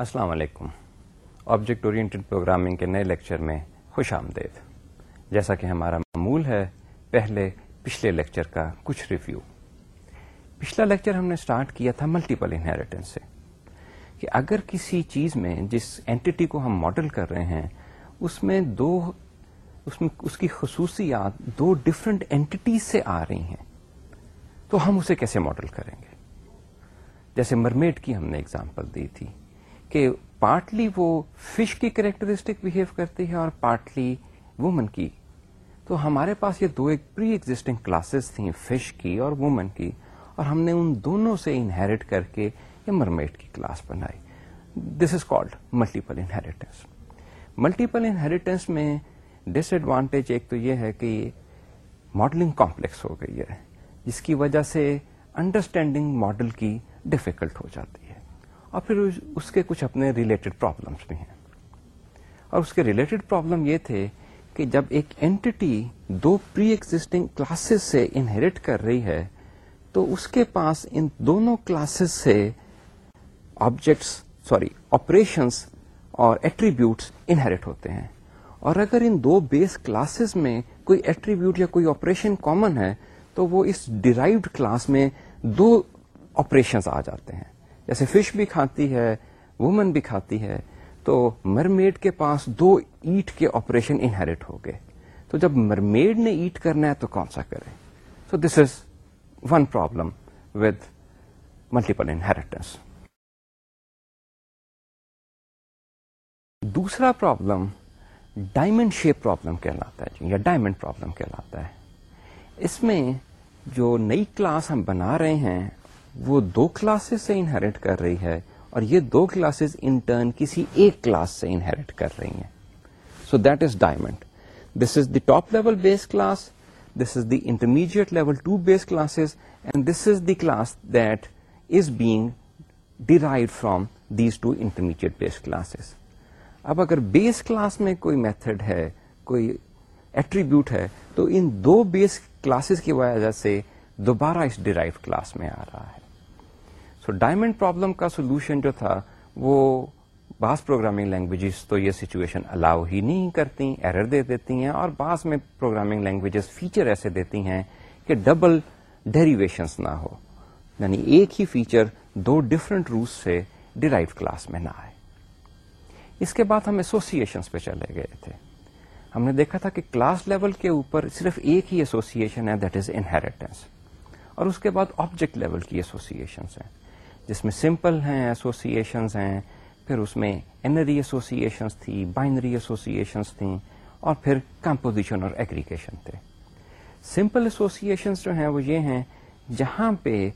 السلام علیکم۔ Object oriented programming کے نئے لیکچر میں خوش آمدید۔ جیسا کہ ہمارا معمول ہے، پہلے پچھلے لیکچر کا کچھ ریویو پچھلا لیکچر ہم نے سٹارٹ کیا تھا ملٹیپل انہیریٹنس سے۔ کہ اگر کسی چیز میں، جس اینٹی کو ہم ماڈل کر رہے ہیں، اس میں دو، اس میں، اس کی خصوصیات دو ڈفرنٹ اینٹیز سے آ رہی ہیں، تو ہم اسے کیسے ماڈل کریں گے؟ جیسے مرمیڈ کی ہم نے اگزامپل دی تھی۔ کہ پارٹلی وہ فش کی کریکٹرسٹک بہیو کرتی ہے اور پارٹلی وومن کی۔ تو ہمارے پاس یہ دو ایک پری ایگزٹنگ کلاسز تھیں فش کی اور وومن کی، اور ہم نے ان دونوں سے انہیریٹ کر کے یہ مرمیٹ کی کلاس بنائی۔ This is called multiple inheritance multiple inheritance میں ڈس ایڈوانٹیج ایک تو یہ ہے کہ ماڈلنگ کمپلیکس ہو گئی ہے، جس کی وجہ سے انڈرسٹینڈنگ ماڈل کی ڈفیکلٹ ہو جاتی۔ اور پھر اس کے کچھ اپنے ریلیٹڈ پرابلمس بھی ہیں۔ اور اس کے ریلیٹڈ پرابلم یہ تھے کہ جب ایک اینٹی دو پری ایگزٹنگ کلاسز سے انہیریٹ کر رہی ہے، تو اس کے پاس ان دونوں کلاسز سے آبجیکٹس سوری آپریشنس اور ایٹریبیوٹس انہیریٹ ہوتے ہیں۔ اور اگر ان دو بیس کلاسز میں کوئی ایٹریبیوٹ یا کوئی آپریشن کامن ہے، تو وہ اس ڈیرائیوڈ کلاس میں دو آپریشنس آ جاتے ہیں۔ جیسے فش بھی کھاتی ہے، وومن بھی کھاتی ہے، تو مرمیڈ کے پاس دو ایٹ کے آپریشن انہیریٹ ہو گئے۔ تو جب مرمیڈ نے ایٹ کرنا ہے تو کون سا کرے so this is one problem with multiple inheritance دوسرا پرابلم ڈائمنڈ شیپ پرابلم کہلاتا ہے جی یا ڈائمنڈ پرابلم کہلاتا ہے۔ اس میں جو نئی کلاس ہم بنا رہے ہیں وہ دو کلاسز سے انہیریٹ کر رہی ہے اور یہ دو کلاسز ان ٹرن کسی ایک کلاس سے انہیریٹ کر رہی ہیں۔ So that is diamond this is the top level base class this is the intermediate level two base classes and this is the class that is being derive from these two intermediate base classes اب اگر base class میں کوئی method ہے، کوئی attribute ہے، تو ان دو base classes کی وجہ سے دوبارہ اس ڈیرائیو کلاس میں آ رہا ہے۔ سو ڈائمنڈ پرابلم کا سولوشن جو تھا وہ بعض پروگرامنگ لینگویجز تو یہ سچویشن الاؤ ہی نہیں کرتی ایرر دے دیتی ہیں اور بعض میں پروگرامنگ لینگویجز فیچر ایسے دیتی ہیں کہ ڈبل ڈیریویشنس نہ ہو یعنی ایک ہی فیچر دو ڈفرنٹ روس سے ڈیرائیو کلاس میں نہ آئے اس کے بعد ہم ایسوسیشنس پہ چلے گئے تھے ہم نے دیکھا تھا کہ کلاس لیول کے اوپر صرف ایک ہی ایسوسیشن ہے دیٹ از انہیریٹنس اور اس کے بعد آبجیکٹ لیول کی ایسوسیشنس ہیں جس میں سمپل ہیں ایسوسیشنز ہیں، پھر اس میں اینری ایسوسیشنس تھی بائنری ایسوسیشنس تھیں اور پھر کمپوزیشن اور ایگریگیشن تھے۔ سمپل ایسوسیشنس جو ہیں وہ یہ ہیں، جہاں پہ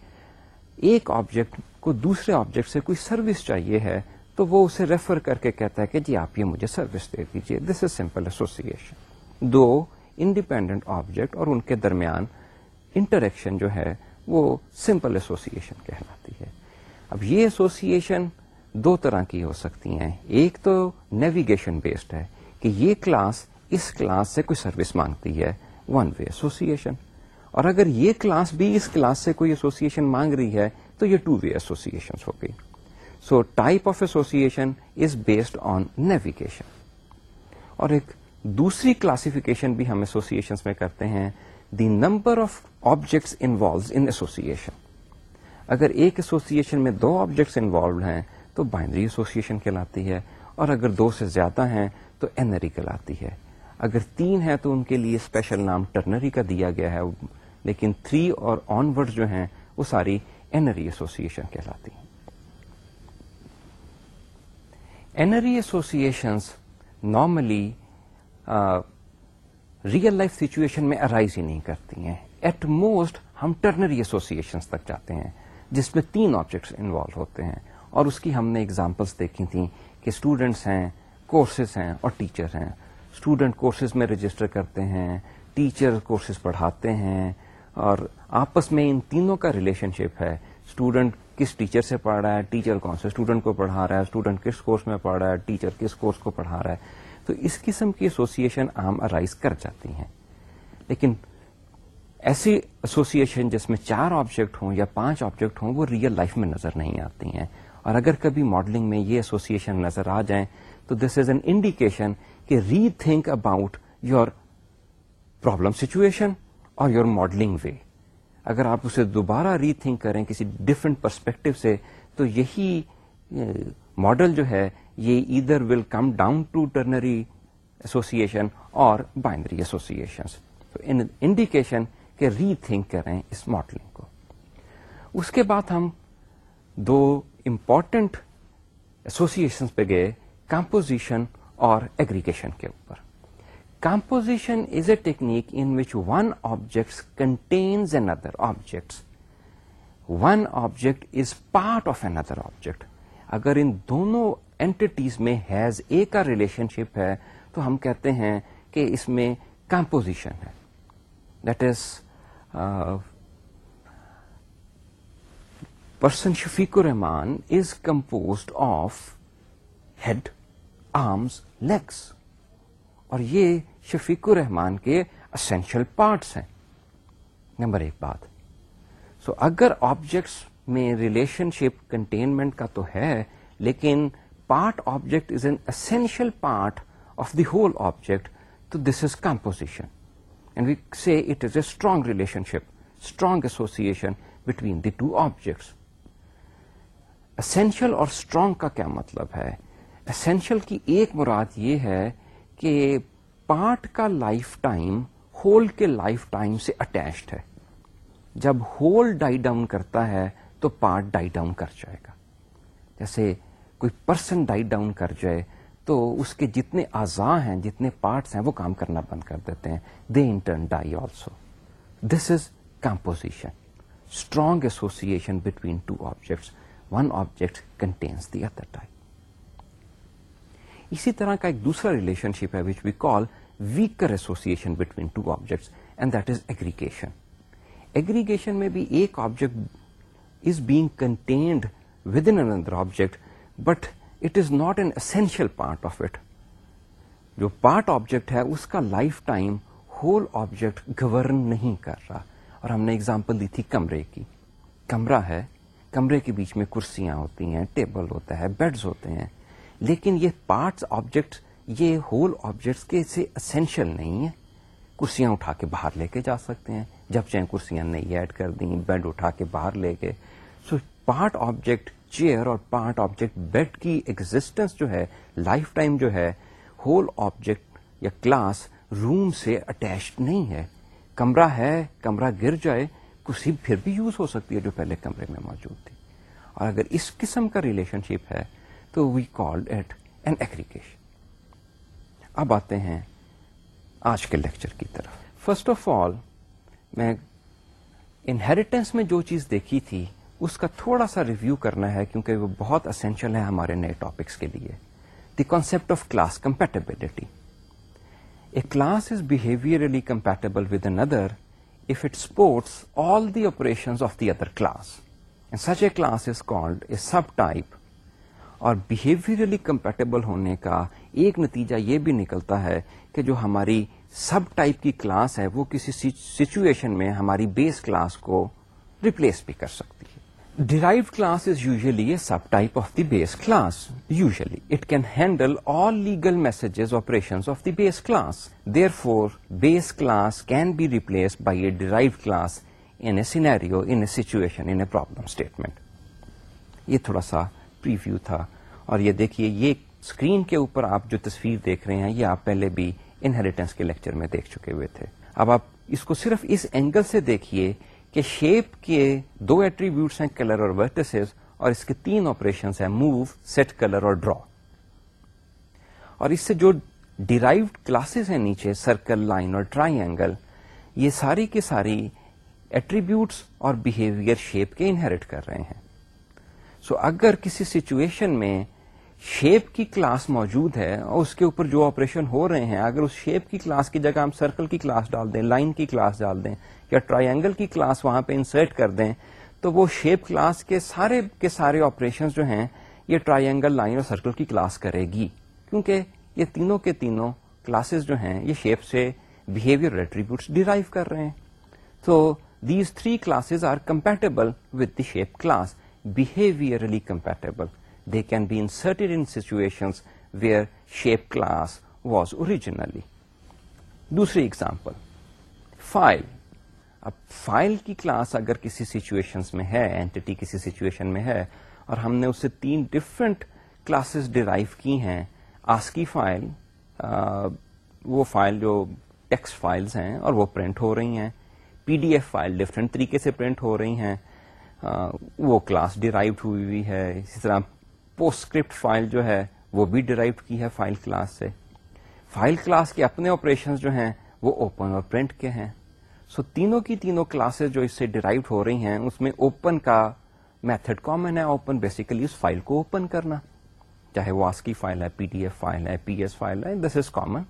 ایک آبجیکٹ کو دوسرے آبجیکٹ سے کوئی سروس چاہیے ہے، تو وہ اسے ریفر کر کے کہتا ہے کہ جی آپ یہ مجھے سروس دے دیجیے دس از سمپل ایسوسیشن دو انڈیپینڈنٹ آبجیکٹ اور ان کے درمیان انٹریکشن جو ہے، وہ سمپل ایسوسیشن کہلاتی ہے۔ اب یہ ایسوسیشن دو طرح کی ہو سکتی ہیں۔ ایک تو نیویگیشن بیسڈ ہے کہ یہ کلاس اس کلاس سے کوئی سروس مانگتی ہے۔ ون وے ایسوسیشن اور اگر یہ کلاس بھی اس کلاس سے کوئی ایسوسیشن مانگ رہی ہے، تو یہ ٹو وے ایسوسیشن ہو گئی۔ So type of association is based on navigation اور ایک دوسری کلاسیفیکیشن بھی ہم ایسوسیشن میں کرتے ہیں۔ The number of objects involve in association اگر ایک ایسوسیشن میں دو آبجیکٹس انوالوڈ ہیں، تو بائنری ایسوسیشن کہلاتی ہے، اور اگر دو سے زیادہ ہیں، تو اینری کہلاتی ہے۔ اگر تین ہے تو ان کے لیے اسپیشل نام ٹرنری کا دیا گیا ہے۔ لیکن تھری اور آن ورڈ جو ہیں، وہ ساری اینری ایسوسیشن کہلاتی ہیں۔ N-ary associations normally real life situation میں ارائز ہی نہیں کرتی ہیں۔ ایٹ موسٹ ہم ٹرنری ایسوسیشن تک جاتے ہیں۔ جس میں تین آبجیکٹس انوالو ہوتے ہیں۔ اور اس کی ہم نے اگزامپلس دیکھی تھیں کہ اسٹوڈینٹس ہیں کورسز ہیں اور ٹیچر ہیں۔ اسٹوڈینٹ کورسز میں رجسٹر کرتے ہیں ٹیچر کورسز پڑھاتے ہیں اور آپس میں ان تینوں کا ریلیشن شپ ہے۔ اسٹوڈنٹ کس ٹیچر سے پڑھ رہا ہے ٹیچر کون سے اسٹوڈنٹ کو پڑھا رہا ہے اسٹوڈنٹ کس کورس میں پڑھ رہا ہے ٹیچر کس کورس کو پڑھا رہا ہے۔ تو اس قسم کی ایسوسیشن عام ارائز کر جاتی ہیں۔ لیکن ایسی ایسوسیشن جس میں چار آبجیکٹ ہوں یا پانچ آبجیکٹ ہوں، وہ ریئل لائف میں نظر نہیں آتی ہیں۔ اور اگر کبھی ماڈلنگ میں یہ ایسوسیشن نظر آ جائیں، تو دس از این انڈیکیشن کہ rethink about your problem situation اور یور ماڈلنگ وے اگر آپ اسے دوبارہ ری تھنک کریں کسی ڈفرنٹ پرسپیکٹو سے، تو یہی ماڈل جو ہے، یہ ادھر will come down to ternary association اور بائنڈری ایسوسیشن انڈیکیشن کہ ری تھنک کریں اس ماڈلنگ کو۔ اس کے بعد ہم دو امپورٹنٹ ایسوسیشن پہ گئے کمپوزیشن اور ایگریگیشن کے اوپر۔ Composition is a technique in which one object contains another objects one object is part of another object اگر ان دونوں اینٹیز میں ہیز اے کا ریلیشن شپ ہے، تو ہم کہتے ہیں کہ اس میں کمپوزیشن ہے۔ That is person Shafiq ur Rahman is composed of head arms legs اور یہ شفیق الرحمان کے اسینشل پارٹس ہیں. نمبر ایک بات. سو so, اگر آبجیکٹس میں ریلیشن شپ کنٹینمنٹ کا تو ہے لیکن part object is an essential part of the whole object تو this is composition and we see it is a strong relationship strong association between the two objects essential اور strong کا کیا مطلب ہے؟ اسینشیل کی ایک مراد یہ ہے کہ پارٹ کا لائف ٹائم ہول کے لائف ٹائم سے اٹیچڈ ہے۔ جب ہول ڈائی ڈاؤن کرتا ہے تو پارٹ ڈائی ڈاؤن کر جائے گا۔ جیسے کوئی پرسن ڈائی ڈاؤن کر جائے تو اس کے جتنے اعضاء ہیں، جتنے پارٹس ہیں، وہ کام کرنا بند کر دیتے ہیں۔ They in turn die also this is composition strong association between two objects one object contains the other type اسی طرح کا ایک دوسرا ریلیشن شپ ہے which we call weaker association between two objects and that is aggregation aggregation میں بھی ایک object is being contained within another object but it is not an essential part of it جو part object ہے اس کا life time whole object govern نہیں کر رہا اور ہم نے اگزامپل دی تھی کمرے کی کمرہ ہے کمرے کے بیچ میں کرسیاں ہوتی ہیں ٹیبل ہوتا ہے بیڈز ہوتے ہیں لیکن یہ پارٹس آبجیکٹ یہ ہول آبجیکٹس کے سے اسینشیل نہیں ہے کرسیاں اٹھا کے باہر لے کے جا سکتے ہیں جب چاہیں کرسیاں نہیں ایڈ کر دیں بیڈ اٹھا کے باہر لے کے سو پارٹ آبجیکٹ چیئر اور پارٹ آبجیکٹ بیڈ کی ایگزٹینس جو ہے لائف ٹائم جو ہے ہول آبجیکٹ یا کلاس روم سے اٹیچڈ نہیں ہے کمرہ ہے کمرہ گر جائے کسی پھر بھی یوز ہو سکتی ہے جو پہلے کمرے میں موجود تھی اور اگر اس قسم کا ریلیشن شپ ہے تو we called it an aggregation اب آتے ہیں آج کے لیکچر کی طرف فرسٹ آف آل میں انہیریٹنس میں جو چیز دیکھی تھی اس کا تھوڑا سا ریویو کرنا ہے کیونکہ وہ بہت اسینشل ہے ہمارے نئے ٹاپکس کے لیے. The concept of class compatibility a class is behaviourally compatible with another if it supports all the operation of the other class such a class is called a subtype اور behaviourally compatible ہونے کا ایک نتیجہ یہ بھی نکلتا ہے کہ جو ہماری سب ٹائپ کی کلاس ہے وہ کسی سچویشن میں ہماری بیس کلاس کو ریپلیس بھی کر سکتی ہے derive class is usually a subtype of the base class usually it can handle all legal messages operation of the base class therefore base class can be replace by a derive class in a scenario in a situation in a problem statement یہ تھوڑا سا preview تھا۔ اور یہ دیکھیے، یہ screen کے اوپر آپ جو تصویر دیکھ رہے ہیں، یہ آپ پہلے بھی انہیریٹنس کے لیکچر میں دیکھ چکے ہوئے تھے۔ اب آپ اس کو صرف اس اینگل سے دیکھیے کہ شیپ کے دو ایٹریبیوٹس ہیں کلر اور ورٹسز اور اس کے تین آپریشن ہیں موو سیٹ کلر اور ڈرا اور اس سے جو ڈیرائیوڈ کلاسز ہیں نیچے سرکل لائن اور ٹرائی اینگل یہ ساری کی ساری ایٹریبیوٹس اور بہیویئر شیپ کے انہیریٹ کر رہے ہیں. سو so, اگر کسی سچویشن میں شیپ کی کلاس موجود ہے اور اس کے اوپر جو آپریشن ہو رہے ہیں، اگر اس شیپ کی کلاس کی جگہ ہم سرکل کی کلاس ڈال دیں لائن کی کلاس ڈال دیں یا ٹرائنگل کی کلاس وہاں پہ انسرٹ کر دیں، تو وہ شیپ کلاس کے سارے کے سارے آپریشن جو ہیں، یہ ٹرائنگل لائن اور سرکل کی کلاس کرے گی کیونکہ یہ تینوں کے تینوں کلاسز جو ہیں، یہ شیپ سے بہیویئر ریٹریبیوٹس ڈیرائیو کر رہے ہیں تو these three classes are compatible with the shape class behaviorally compatible. They can be inserted in situations where shape class was originally. دوسری ایگزامپل فائل اب فائل کی کلاس اگر کسی سچویشن میں ہے اینٹی کسی سچویشن میں ہے اور ہم نے اس سے تین ڈفرنٹ کلاسز ڈرائیو کی ہیں آسکی فائل وہ فائل جو ٹیکسٹ فائلز ہیں اور وہ پرنٹ ہو رہی ہیں P D F file different طریقے سے پرنٹ ہو رہی ہیں وہ کلاس ڈرائیوڈ ہوئی ہوئی ہے اسی طرح پوسٹ فائل جو ہے وہ بھی ڈرائیو کی ہے فائل کلاس سے۔ فائل کلاس کے اپنے آپریشن جو ہیں وہ اوپن اور پرنٹ کے ہیں۔ سو so, تینوں کی تینوں کلاسز جو اس سے ڈرائیو ہو رہی ہیں اس میں اوپن کا میتھڈ کامن ہے۔ اوپن بیسیکلی اس فائل کو اوپن کرنا۔ چاہے وہ آسکی فائل ہے پی ڈی ایف فائل ہے پی ایس فائل ہے دس از کامن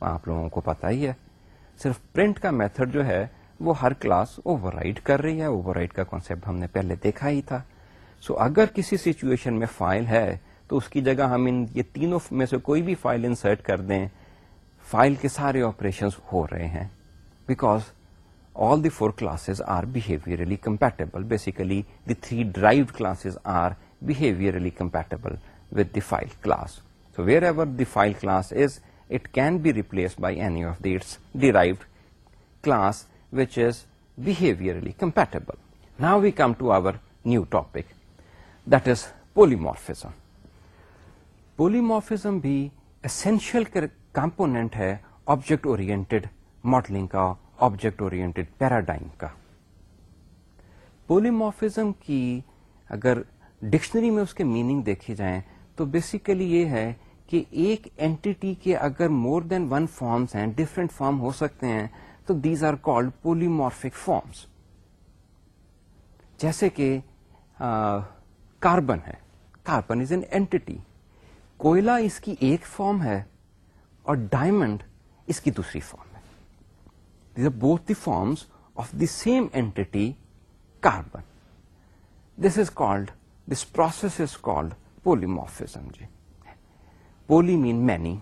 آپ لوگوں کو پتا ہی ہے۔ صرف پرنٹ کا میتھڈ جو ہے وہ ہر کلاس اوور رائڈ کر رہی ہے۔ اوور رائڈ کا کانسیپٹ ہم نے پہلے دیکھا ہی تھا۔ سو so, اگر کسی سچویشن میں فائل ہے تو اس کی جگہ ہم ان یہ تینوں میں سے کوئی بھی فائل انسرٹ کر دیں فائل کے سارے آپریشن ہو رہے ہیں. Because all the four classes are behaviourally compatible basically the three derived classes are behaviourally compatible with the file class so wherever the file class is it can be replace by any of that's derived class which is behaviourally compatible now we come to our new topic that is polymorphism polymorphism بھی essential component ہے object oriented modelling کا object oriented paradigm کا polymorphism کی اگر dictionary میں اس کے meaning دیکھی جائیں تو بیسیکلی یہ ہے کہ ایک اینٹی کے اگر مور دین ون فارمس ہیں ڈفرینٹ فارم ہو سکتے ہیں تو these are called polymorphic forms جیسے کہ کاربن ہے. کاربن از این اینٹی کوئلہ اس کی ایک فارم ہے اور ڈائمنڈ اس کی دوسری فارم ہے. Both the forms of the same entity carbon this is called this process is called polymorphism G poly mean many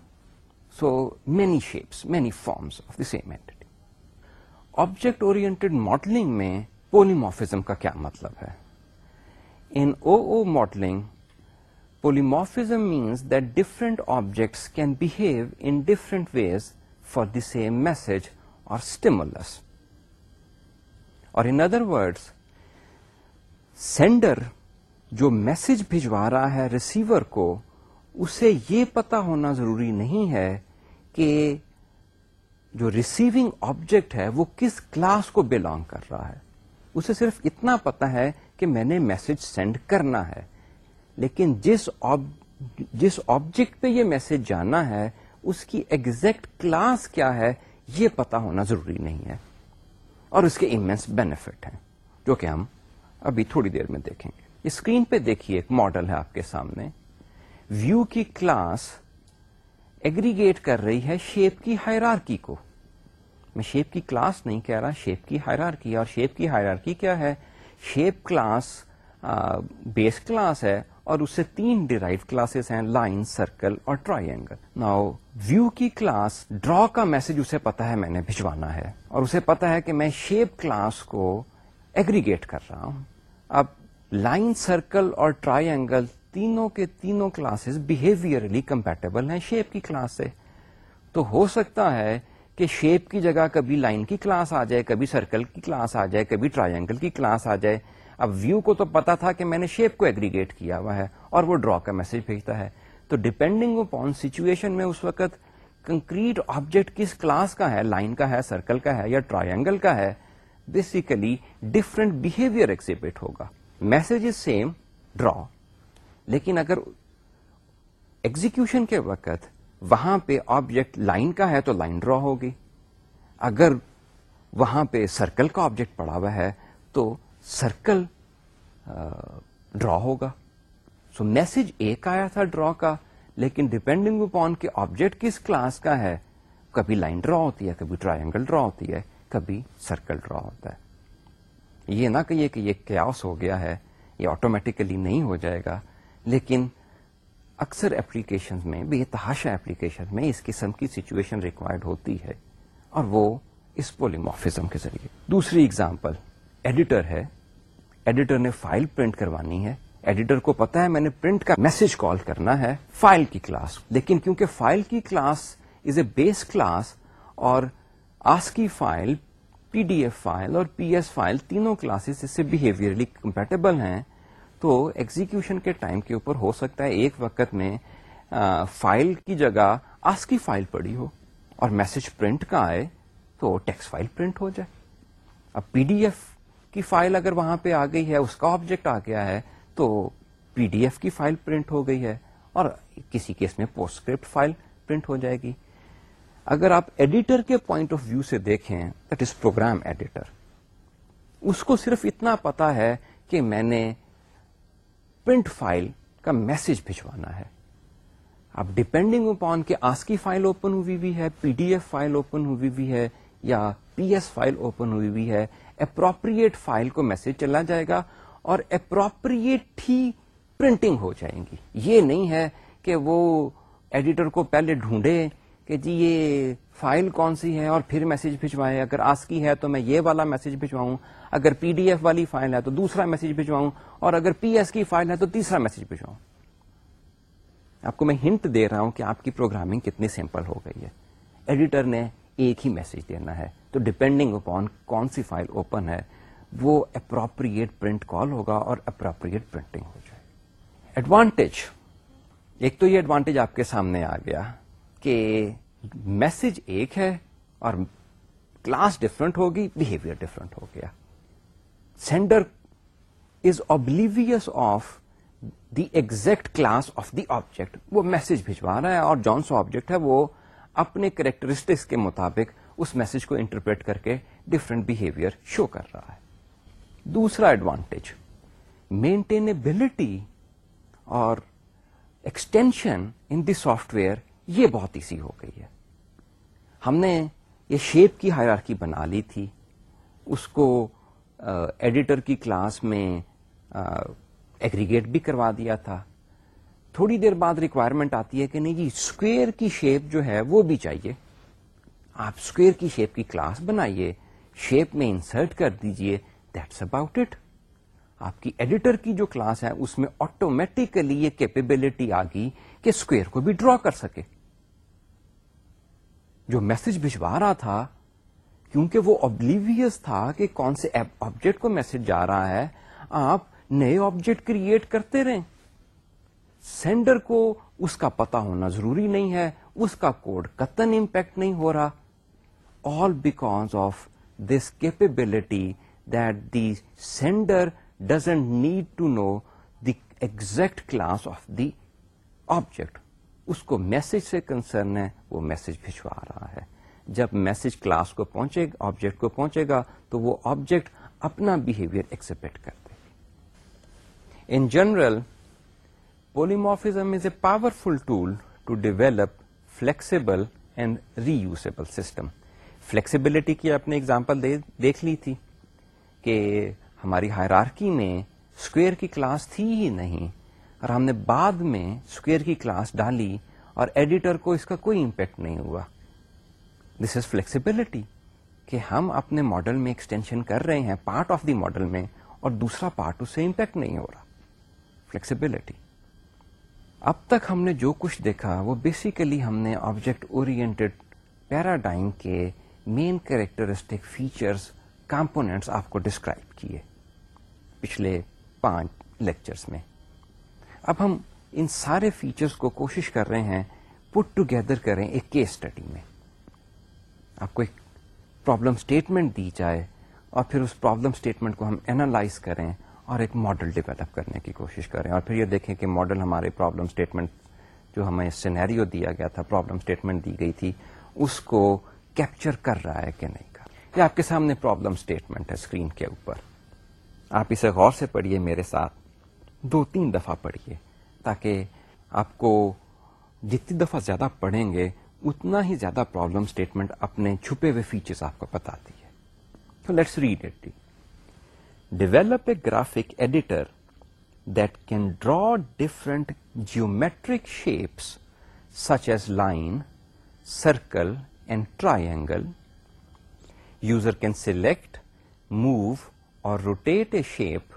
so many shapes many forms of the same entity object oriented modelling میں polymorphism کا کیا مطلب ہے؟ In O modelling Polymorphism means that different objects can behave in different ways for the same message or stimulus. Or in other words, sender جو message بھجوا رہا ہے receiver کو اسے یہ پتا ہونا ضروری نہیں ہے کہ جو ریسیونگ آبجیکٹ ہے وہ کس کلاس کو بلانگ کر رہا ہے اسے صرف اتنا پتا ہے کہ میں نے میسج سینڈ کرنا ہے۔ لیکن جس جس آبجیکٹ پہ یہ میسج جانا ہے، اس کی ایگزیکٹ کلاس کیا ہے، یہ پتا ہونا ضروری نہیں ہے۔ اور اس کے امینس بینیفٹ ہیں، جو کہ ہم ابھی تھوڑی دیر میں دیکھیں گے۔ اسکرین پہ دیکھیے ایک ماڈل ہے آپ کے سامنے۔ ویو کی کلاس ایگریگیٹ کر رہی ہے شیپ کی ہائرارکی کو۔ میں شیپ کی کلاس نہیں کہہ رہا شیپ کی ہائرارکی اور شیپ کی ہائرارکی کیا ہے؟ شیپ کلاس بیس کلاس ہے اور اس سے تین ڈیرائیو کلاسز ہیں لائن سرکل اور ٹرائی اینگل ناؤ ویو کی کلاس ڈرا کا میسج اسے پتا ہے میں نے بھجوانا ہے اور اسے پتا ہے کہ میں شیپ کلاس کو ایگریگیٹ کر رہا ہوں اب لائن سرکل اور ٹرائی اینگل تینوں کے تینوں کلاسز بہیویئرلی کمپیٹیبل ہیں شیپ کی کلاس سے تو ہو سکتا ہے کہ شیپ کی جگہ کبھی لائن کی کلاس آ جائے، کبھی سرکل کی کلاس آ جائے، کبھی ٹرائی اینگل کی کلاس آ جائے۔ اب ویو کو تو پتا تھا کہ میں نے شیپ کو ایگریگیٹ کیا ہوا ہے اور وہ ڈرا کا میسج بھیجتا ہے۔ تو ڈپینڈنگ اپون سچویشن میں اس وقت کنکریٹ آبجیکٹ کس کلاس کا ہے لائن کا ہے سرکل کا ہے یا ٹرائنگل کا ہے بیسیکلی ڈفرنٹ بہیویئر ایکسیپٹ ہوگا۔ میسج از سیم ڈرا لیکن اگر ایگزیکشن کے وقت وہاں پہ آبجیکٹ لائن کا ہے تو لائن ڈرا ہوگی۔ اگر وہاں پہ سرکل کا آبجیکٹ پڑا ہوا ہے تو سرکل ڈرا ہوگا۔ سو میسج ایک آیا تھا ڈرا کا، لیکن ڈپینڈنگ اپون کہ آبجیکٹ کس کلاس کا ہے، کبھی لائن ڈرا ہوتی ہے، کبھی ٹرائنگل ڈرا ہوتی ہے، کبھی سرکل ڈرا ہوتا ہے۔ یہ نہ کہیے کہ یہ کیاس ہو گیا ہے، یہ آٹومیٹیکلی نہیں ہو جائے گا، لیکن اکثر اپلیکیشن میں بے تحاشا اپلیکیشن میں اس قسم کی سچویشن ریکوائرڈ ہوتی ہے اور وہ اس پولیموفزم کے ذریعے۔ دوسری اگزامپل ایڈیٹر ہے۔ ایڈیٹر نے فائل پرنٹ کروانی ہے۔ ایڈیٹر کو پتا ہے میں نے پرنٹ کا میسج کال کرنا ہے فائل کی کلاس لیکن کیونکہ فائل کی class is a base class اور آس کی file P D F file اور پی ایس فائل تینوں کلاسز اس سے بہیویئرلی کمپیٹیبل ہیں تو ایگزیکشن کے ٹائم کے اوپر ہو سکتا ہے ایک وقت میں فائل کی جگہ آس کی فائل پڑی ہو اور میسج پرنٹ کا آئے تو ٹیکس فائل پرنٹ ہو جائے۔ اب پی ڈی ایف کی فائل اگر وہاں پہ آ گئی ہے، اس کا آبجیکٹ آ گیا ہے، تو پی ڈی ایف کی فائل پرنٹ ہو گئی ہے اور کسی کیس میں پوسٹکرپٹ فائل پرنٹ ہو جائے گی۔ اگر آپ ایڈیٹر کے پوائنٹ آف ویو سے دیکھیں دیٹ از پروگرام ایڈیٹر اس کو صرف اتنا پتا ہے کہ میں نے پرنٹ فائل کا میسج بھجوانا ہے۔ اب ڈپینڈنگ اپون کہ آس کی فائل اوپن ہوئی بھی ہے P D F file open ہوئی بھی ہے یا پی ایس فائل اوپن ہوئی بھی ہے اپروپریٹ فائل کو میسج چلا جائے گا اور اپروپریٹ ہی پرنٹنگ ہو جائیں گی۔ یہ نہیں ہے کہ وہ ایڈیٹر کو پہلے ڈھونڈے کہ جی یہ فائل کون سی ہے اور پھر میسج بھجوائے۔ اگر آس کی ہے تو میں یہ والا میسج بھجواؤں۔ اگر پی ڈی ایف والی فائل ہے تو دوسرا میسج بھجواؤں، اور اگر پی ایس کی فائل ہے تو تیسرا میسج بھجواؤں۔ آپ کو میں ہنٹ دے رہا ہوں کہ آپ کی پروگرامنگ کتنی سمپل ہو گئی ہے۔ ایڈیٹر نے ایک ہی میسج دینا ہے۔ تو ڈپینڈنگ اپون کون سی فائل اوپن ہے، وہ اپروپریٹ پرنٹ کال ہوگا اور اپروپریٹ پرنٹنگ ہو جائے۔ ایڈوانٹیج ایک تو یہ ایڈوانٹیج آپ کے سامنے آ گیا کہ میسج ایک ہے اور کلاس ڈفرنٹ ہوگی بہیویئر ڈفرنٹ ہو گیا۔ Sender is oblivious of the exact class of the object وہ میسج بھجوا رہا ہے اور جون سو آبجیکٹ ہے، وہ اپنے کریکٹرسٹکس کے مطابق اس میسج کو انٹرپریٹ کر کے ڈفرنٹ بہیویئر شو کر رہا ہے۔ دوسرا ایڈوانٹیج مینٹینیبلٹی اور extension in the software یہ بہت ایزی ہو گئی ہے۔ ہم نے یہ شیپ کی ہائرارکی بنا لی تھی، اس کو ایڈیٹر کی کلاس میں ایگریگیٹ بھی کروا دیا تھا۔ تھوڑی دیر بعد ریکوائرمنٹ آتی ہے کہ نہیں جی اسکوئر کی شیپ جو ہے وہ بھی چاہیے۔ آپ اسکوئر کی شیپ کی کلاس بنائیے شیپ میں انسرٹ کر دیجیے دیٹس اباؤٹ اٹ آپ کی ایڈیٹر کی جو کلاس ہے، اس میں آٹومیٹیکلی یہ کیپیبلٹی آ گئی کہ اسکوئر کو بھی ڈرا کر سکے۔ جو میسج بھجوا رہا تھا کیونکہ وہ ابلیویس تھا کہ کون سے آبجیکٹ کو میسج جا رہا ہے، آپ نئے آبجیکٹ کریٹ کرتے رہیں۔ سینڈر کو اس کا پتا ہونا ضروری نہیں ہے، اس کا کوڈ قطن امپیکٹ نہیں ہو رہا۔ All because of this capability that the sender doesn't need to know the exact class of the object. اس کو میسج سے کنسرن ہے، وہ میسج بھجوا رہا ہے۔ جب میسج کلاس کو پہنچے گا، آبجیکٹ کو پہنچے گا، تو وہ آبجیکٹ اپنا بہیویئر ایکسپیکٹ کر دے گی in general polymorphism is a powerful tool to develop flexible and reusable system flexibility کی آپ نے اگزامپل دیکھ لی تھی کہ ہماری ہائرارکی میں اسکوئر کی کلاس تھی ہی نہیں اور ہم نے بعد میں اسکوئر کی کلاس ڈالی اور ایڈیٹر کو اس کا کوئی امپیکٹ نہیں ہوا۔ دس از فلیکسیبلٹی کہ ہم اپنے ماڈل میں ایکسٹینشن کر رہے ہیں پارٹ آف دی ماڈل میں، اور دوسرا پارٹ اس سے امپیکٹ نہیں ہو رہا. فلیکسیبلٹی اب تک ہم نے جو کچھ دیکھا، وہ بیسیکلی ہم نے آبجیکٹ اورینٹیڈ پیراڈائم کے مین کیریکٹرسٹک فیچرز کمپونیٹس آپ کو ڈسکرائب کیے پچھلے پانچ لیکچرس میں. اب ہم ان سارے فیچرز کو کوشش کر رہے ہیں پٹ ٹوگیدر کریں ایک کیس اسٹڈی میں. آپ کو ایک پرابلم اسٹیٹمنٹ دی جائے اور پھر اس پرابلم اسٹیٹمنٹ کو ہم اینالائز کریں اور ایک ماڈل ڈیولپ کرنے کی کوشش کریں اور پھر یہ دیکھیں کہ ماڈل ہمارے پرابلم اسٹیٹمنٹ جو ہمیں سینیریو دیا گیا تھا پرابلم اسٹیٹمنٹ دی گئی تھی، اس کو کیپچر کر رہا ہے کہ نہیں کر یہ آپ کے سامنے پرابلم اسٹیٹمنٹ ہے اسکرین کے اوپر۔ آپ اسے غور سے پڑھیے میرے ساتھ۔ دو تین دفعہ پڑھیے تاکہ آپ کو جتنی دفعہ زیادہ پڑھیں گے اتنا ہی زیادہ پرابلم اسٹیٹمنٹ اپنے چھپے ہوئے فیچرس آپ کو بتاتی ہے۔ تو let's read it develop a graphic editor that can draw different geometric shapes such as line circle and triangle user can select move اور rotate a shape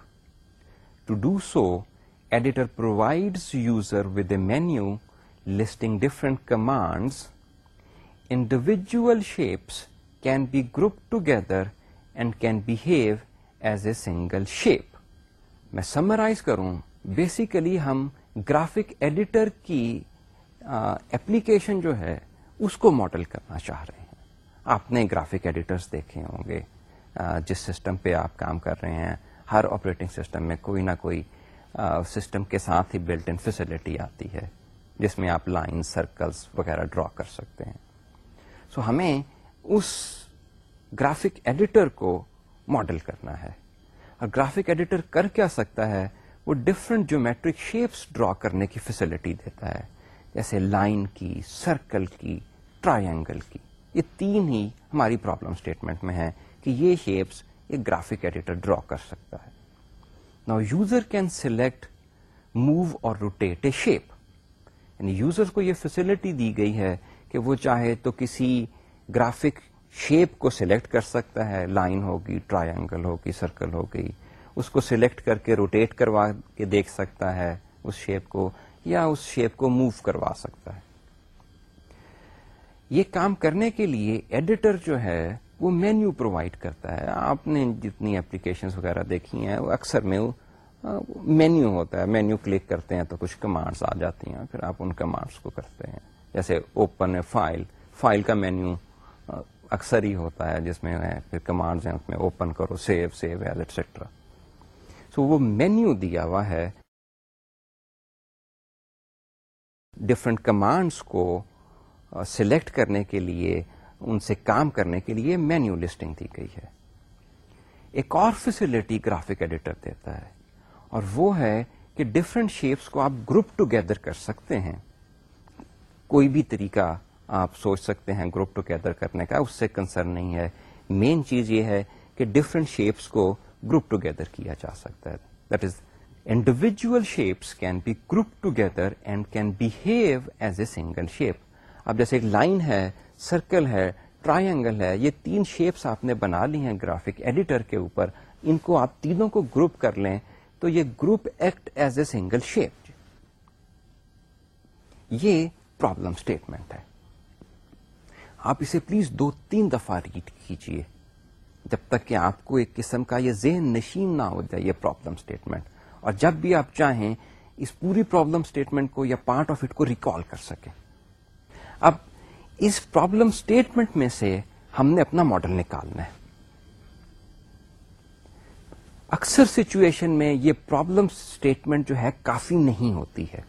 To do so, editor provides user with a menu listing different commands. Individual shapes can be grouped together and can behave as a single shape. میں summarize کروں basically ہم graphic editor کی application جو ہے، اس کو model کرنا چاہ رہے ہیں آپ نے گرافک ایڈیٹرس دیکھے ہوں گے جس سسٹم پہ آپ کام کر رہے ہیں، ہر آپریٹنگ سسٹم میں کوئی نہ کوئی سسٹم کے ساتھ ہی بلٹ ان فیسلٹی آتی ہے جس میں آپ لائن سرکلس وغیرہ ڈرا کر سکتے ہیں۔ سو so ہمیں اس گرافک ایڈیٹر کو ماڈل کرنا ہے۔ اور گرافک ایڈیٹر کر کیا سکتا ہے؟ وہ ڈفرنٹ جیومیٹرک شیپس ڈرا کرنے کی فیسلٹی دیتا ہے۔ جیسے لائن کی سرکل کی ٹرائنگل کی۔ یہ تین ہی ہماری پرابلم اسٹیٹمنٹ میں ہے کہ یہ شیپس ایک گرافک ایڈیٹر ڈرا کر سکتا ہے۔ نا یوزر کین سلیکٹ موو اور روٹیٹ اے شیپ یعنی یوزر کو یہ فیسلٹی دی گئی ہے کہ وہ چاہے تو کسی گرافک شیپ کو سلیکٹ کر سکتا ہے لائن ہوگی ٹرائنگل ہوگی سرکل ہوگی، اس کو سلیکٹ کر کے روٹیٹ کروا کے دیکھ سکتا ہے اس شیپ کو یا اس شیپ کو موو کروا سکتا ہے۔ یہ کام کرنے کے لیے ایڈیٹر جو ہے، وہ مینیو پرووائڈ کرتا ہے۔ آپ نے جتنی اپلیکیشن وغیرہ دیکھی ہیں، وہ اکثر میں مینیو ہوتا ہے مینیو کلک کرتے ہیں تو کچھ کمانڈس آ جاتی ہیں، پھر آپ ان کمانڈس کو کرتے ہیں۔ جیسے اوپن فائل فائل کا مینیو اکثر ہی ہوتا ہے جس میں پھر کمانڈز ہیں، اس میں اوپن کرو save save as etcetera so وہ مینیو دیا ہوا ہے۔ ڈفرنٹ کمانڈس کو سلیکٹ کرنے کے لیے، ان سے کام کرنے کے لیے مینیو لسٹنگ دی گئی ہے۔ ایک اور فیسلٹی گرافک ایڈیٹر دیتا ہے۔ اور وہ ہے کہ ڈفرنٹ شیپس کو آپ گروپ ٹوگیدر کر سکتے ہیں۔ کوئی بھی طریقہ آپ سوچ سکتے ہیں گروپ ٹوگیدر کرنے کا، اس سے کنسرن نہیں ہے۔ مین چیز یہ ہے کہ ڈفرنٹ شیپس کو گروپ ٹوگیدر کیا جا سکتا ہے۔ That is individual shapes can be group together and can behave as a single shape اب جیسے ایک لائن ہے سرکل ہے ٹرائنگل ہے، یہ تین شیپس آپ نے بنا لی ہیں گرافک ایڈیٹر کے اوپر۔ ان کو آپ تینوں کو گروپ کر لیں تو یہ group act as a single shape جی۔ یہ پرابلم اسٹیٹمنٹ ہے۔ آپ اسے پلیز دو تین دفعہ ریڈ کیجیے جب تک کہ آپ کو ایک قسم کا یہ ذہن نشین نہ ہو جائے یہ پرابلم اسٹیٹمنٹ اور جب بھی آپ چاہیں اس پوری پرابلم اسٹیٹمنٹ کو یا پارٹ آف اٹ کو ریکال کر سکیں۔ اب اس پرابلم اسٹیٹمنٹ میں سے ہم نے اپنا ماڈل نکالنا ہے۔ اکثر سچویشن میں یہ پرابلم اسٹیٹمنٹ جو ہے کافی نہیں ہوتی ہے۔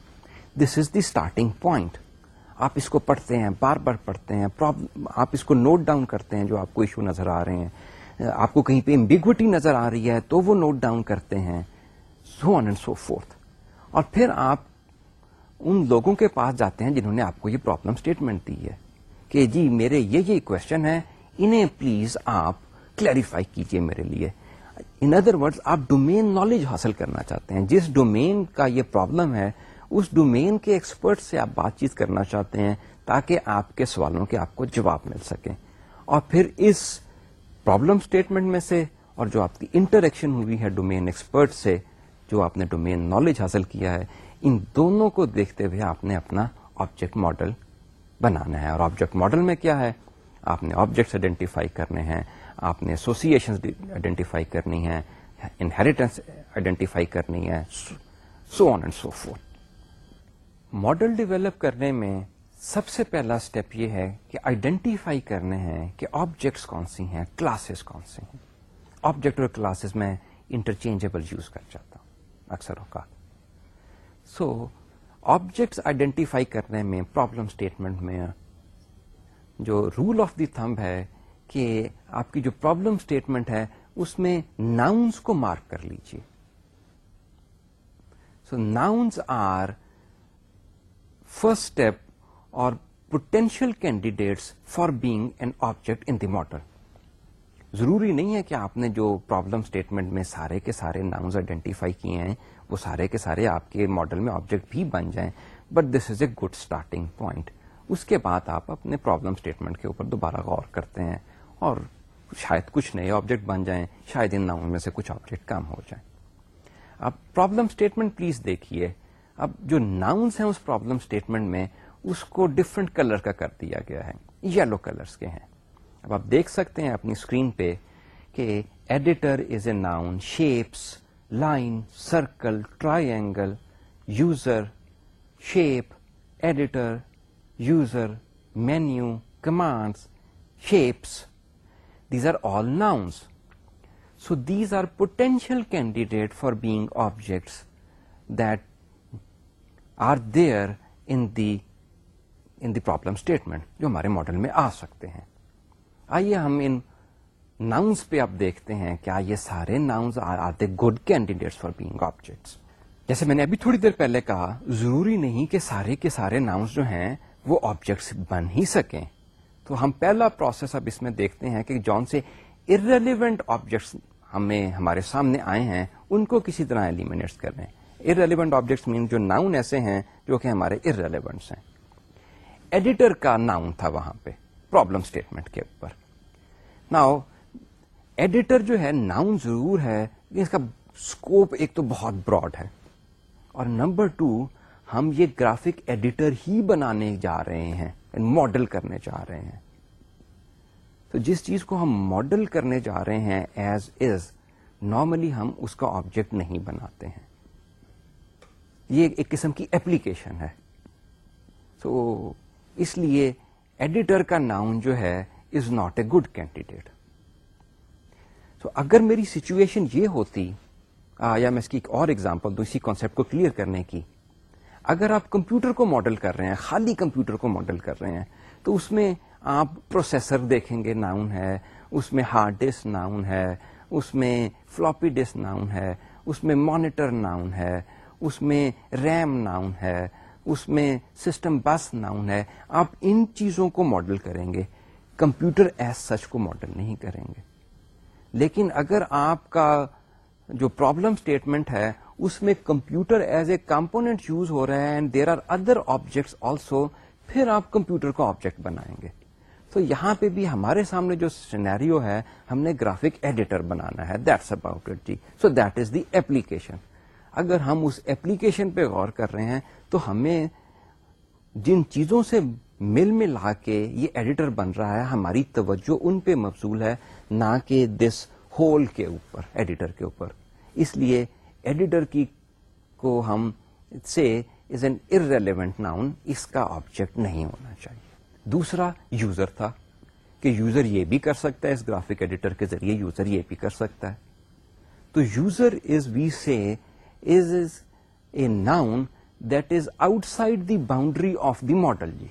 دس از دی اسٹارٹنگ پوائنٹ آپ اس کو پڑھتے ہیں، بار بار پڑھتے ہیں آپ اس کو نوٹ ڈاؤن کرتے ہیں جو آپ کو ایشو نظر آ رہے ہیں۔ آپ کو کہیں پہ امبیگوٹی نظر آ رہی ہے تو وہ نوٹ ڈاؤن کرتے ہیں۔ سو آن اینڈ سو فورتھ اور پھر آپ ان لوگوں کے پاس جاتے ہیں جنہوں نے آپ کو یہ پرابلم اسٹیٹمنٹ دی ہے کہ جی میرے یہ یہ کوشچن ہے، انہیں پلیز آپ کلیریفائی کیجیے میرے لیے۔ ان ادر ورڈ آپ ڈومین نالج حاصل کرنا چاہتے ہیں۔ جس ڈومین کا یہ پرابلم ہے، اس ڈومین کے ایکسپرٹ سے آپ بات چیت کرنا چاہتے ہیں تاکہ آپ کے سوالوں کے آپ کو جواب مل سکیں اور پھر اس پرابلم اسٹیٹمنٹ میں سے اور جو آپ کی انٹریکشن ہوئی ہے ڈومین ایکسپرٹ سے، جو آپ نے ڈومین نالج حاصل کیا ہے، ان دونوں کو دیکھتے ہوئے آپ نے اپنا آبجیکٹ ماڈل بنانا ہے۔ اور آبجیکٹ ماڈل میں کیا ہے؟ آپ نے آبجیکٹس آئیڈینٹیفائی کرنے ہیں۔ آپ نے ایسوسیشن آئیڈینٹیفائی کرنی ہے انہیریٹنس آئیڈینٹیفائی کرنی ہے so on and so forth model develop کرنے میں سب سے پہلا اسٹیپ یہ ہے کہ آئیڈینٹیفائی کرنے ہیں کہ آبجیکٹس کون سی ہیں کلاسز کون سی ہیں. آبجیکٹ اور کلاسز میں انٹرچینجبل یوز کر جاتا ہوں، اکثر اوقات. سو آبجیکٹس آئیڈینٹیفائی کرنے میں پرابلم اسٹیٹمنٹ میں جو رول آف دی تھمب ہے کہ آپ کی جو پرابلم اسٹیٹمنٹ ہے، اس میں ناؤنس کو مارک کر لیجیے so nouns are first step اور potential candidates for being an object in the model ضروری نہیں ہے کہ آپ نے جو پرابلم اسٹیٹمنٹ میں سارے کے سارے ناؤنز آئیڈینٹیفائی کیے ہیں، وہ سارے کے سارے آپ کے ماڈل میں آبجیکٹ بھی بن جائیں۔ But this is a good starting point اس کے بعد آپ اپنے پرابلم اسٹیٹمنٹ کے اوپر دوبارہ غور کرتے ہیں۔ اور شاید کچھ نئے آبجیکٹ بن جائیں، شاید ان ناؤن میں سے کچھ آبجیکٹ کم ہو جائیں۔ اب پرابلم اسٹیٹمنٹ پلیز دیکھیے۔ اب جو ناؤنس ہیں اس پرابلم اسٹیٹمنٹ میں اس کو ڈفرنٹ کلر کا کر دیا گیا ہے۔ یلو کلرس کے ہیں۔ اب آپ دیکھ سکتے ہیں اپنی اسکرین پہ کہ editor is a noun shapes line circle triangle user shape editor user menu commands shapes these are all nouns so these are potential candidate for being objects that are there in the in the problem statement جو ہمارے model میں آ سکتے ہیں آئیے ہم ان nouns پہ اب دیکھتے ہیں کیا یہ سارے nouns are they good candidates for being objects جیسے میں نے ابھی تھوڑی دیر پہلے کہا ضروری نہیں کہ سارے کے سارے ناؤنس جو ہیں وہ آبجیکٹس بن ہی سکیں تو ہم پہلا پروسیس اب اس میں دیکھتے ہیں کہ جون سے ارریلیونٹ آبجیکٹس ہمیں ہمارے سامنے آئے ہیں، ان کو کسی طرح ایلیمینیٹ کر رہے ہیں۔ ارریلیونٹ آبجیکٹس مین جو ناؤن ایسے ہیں جو کہ ہمارے ارریلیونٹس ہیں۔ ایڈیٹر کا ناؤن تھا وہاں پہ پرابلم اسٹیٹمنٹ کے اوپر۔ ناؤ ایڈیٹر جو ہے ناؤن ضرور ہے، اس کا اسکوپ ایک تو بہت براڈ ہے۔ اور نمبر ٹو ہم یہ گرافک ایڈیٹر ہی بنانے جا رہے ہیں ماڈل کرنے جا رہے ہیں۔ تو جس چیز کو ہم ماڈل کرنے جا رہے ہیں ایز از نارملی ہم اس کا آبجیکٹ نہیں بناتے ہیں۔ یہ ایک قسم کی ایپلیکیشن ہے۔ تو اس لیے ایڈیٹر کا ناؤن جو ہے is not a good candidate تو اگر میری سچویشن یہ ہوتی آ, یا میں اس کی ایک اور ایگزامپل دوں اسی کانسیپٹ کو کلیئر کرنے کی اگر آپ کمپیوٹر کو ماڈل کر رہے ہیں، خالی کمپیوٹر کو ماڈل کر رہے ہیں، تو اس میں آپ پروسیسر دیکھیں گے ناؤن ہے، اس میں ہارڈ ڈسک ناؤن ہے، اس میں فلوپی ڈسک ناؤن ہے، اس میں مانیٹر ناؤن ہے، اس میں ریم ناؤن ہے، اس میں سسٹم بس ناؤن ہے۔ آپ ان چیزوں کو ماڈل کریں گے۔ کمپیوٹر ایس سچ کو ماڈل نہیں کریں گے۔ لیکن اگر آپ کا جو پرابلم اسٹیٹمنٹ ہے اس میں computer as a component use ہو رہا ہے and there are other objects also پھر آپ کمپیوٹر کو آبجیکٹ بنائیں گے۔ تو یہاں پہ بھی ہمارے سامنے جو سینیریو ہے، ہم نے گرافک ایڈیٹر بنانا ہے that's about it G. So that is the application اگر ہم اس ایپلیکیشن پہ غور کر رہے ہیں، تو ہمیں جن چیزوں سے مل ملا کے یہ ایڈیٹر بن رہا ہے، ہماری توجہ ان پہ مبصول ہے، نہ کہ دس ہول کے اوپر ایڈیٹر کے اوپر۔ اس لیے ایڈیٹر کی کو ہم سے از این ارریلیونٹ ناؤن اس کا آبجیکٹ نہیں ہونا چاہیے۔ دوسرا یوزر تھا کہ یوزر یہ بھی کر سکتا ہے، اس گرافک ایڈیٹر کے ذریعے یوزر یہ بھی کر سکتا ہے۔ تو user is we say is is a noun that is outside the boundary of the model جی۔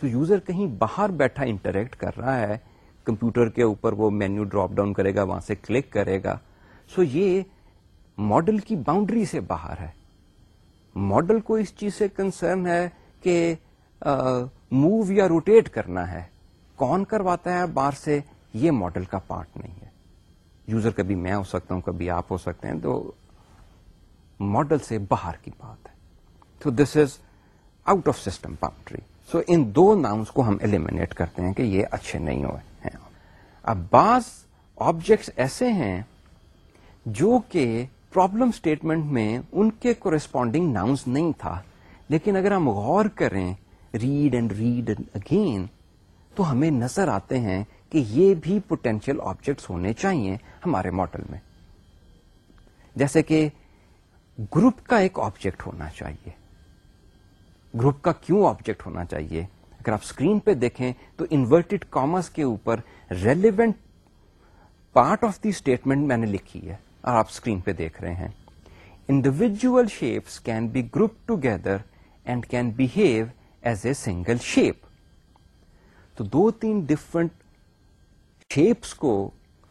تو یوزر کہیں باہر بیٹھا انٹریکٹ کر رہا ہے، کمپیوٹر کے اوپر وہ مینیو ڈراپ ڈاؤن کرے گا، وہاں سے کلک کرے گا۔ سو so یہ ماڈل کی باؤنڈری سے باہر ہے۔ ماڈل کو اس چیز سے کنسرن ہے کہ موو یا روٹیٹ کرنا ہے۔ کون کرواتا ہے باہر سے؟ یہ ماڈل کا پارٹ نہیں ہے۔ یوزر کبھی میں ہو سکتا ہوں، کبھی آپ ہو سکتے ہیں، تو ماڈل سے باہر کی بات ہے۔ تو this is out of system boundary so ان دو ناؤنس کو ہم ایلیمینیٹ کرتے ہیں کہ یہ اچھے نہیں ہوئے ہیں۔ اب بعض آبجیکٹس ایسے ہیں جو کہ پرابلم اسٹیٹمنٹ میں ان کے کورسپونڈنگ ناؤنس نہیں تھا، لیکن اگر ہم غور کریں ریڈ اینڈ ریڈ اگین تو ہمیں نظر آتے ہیں کہ یہ بھی پوٹینشیل آبجیکٹس ہونے چاہیے ہمارے ماڈل میں۔ جیسے کہ گروپ کا ایک آبجیکٹ ہونا چاہیے۔ گروپ کا کیوں آبجیکٹ ہونا چاہیے؟ اگر آپ اسکرین پہ دیکھیں تو انورٹیڈ کامرس کے اوپر relevant part of the statement میں نے لکھی ہے۔ آپ اسکرین پہ دیکھ رہے ہیں۔ Individual shapes can be group together and can behave as a single shape تو دو تین ڈفرنٹ شیپس کو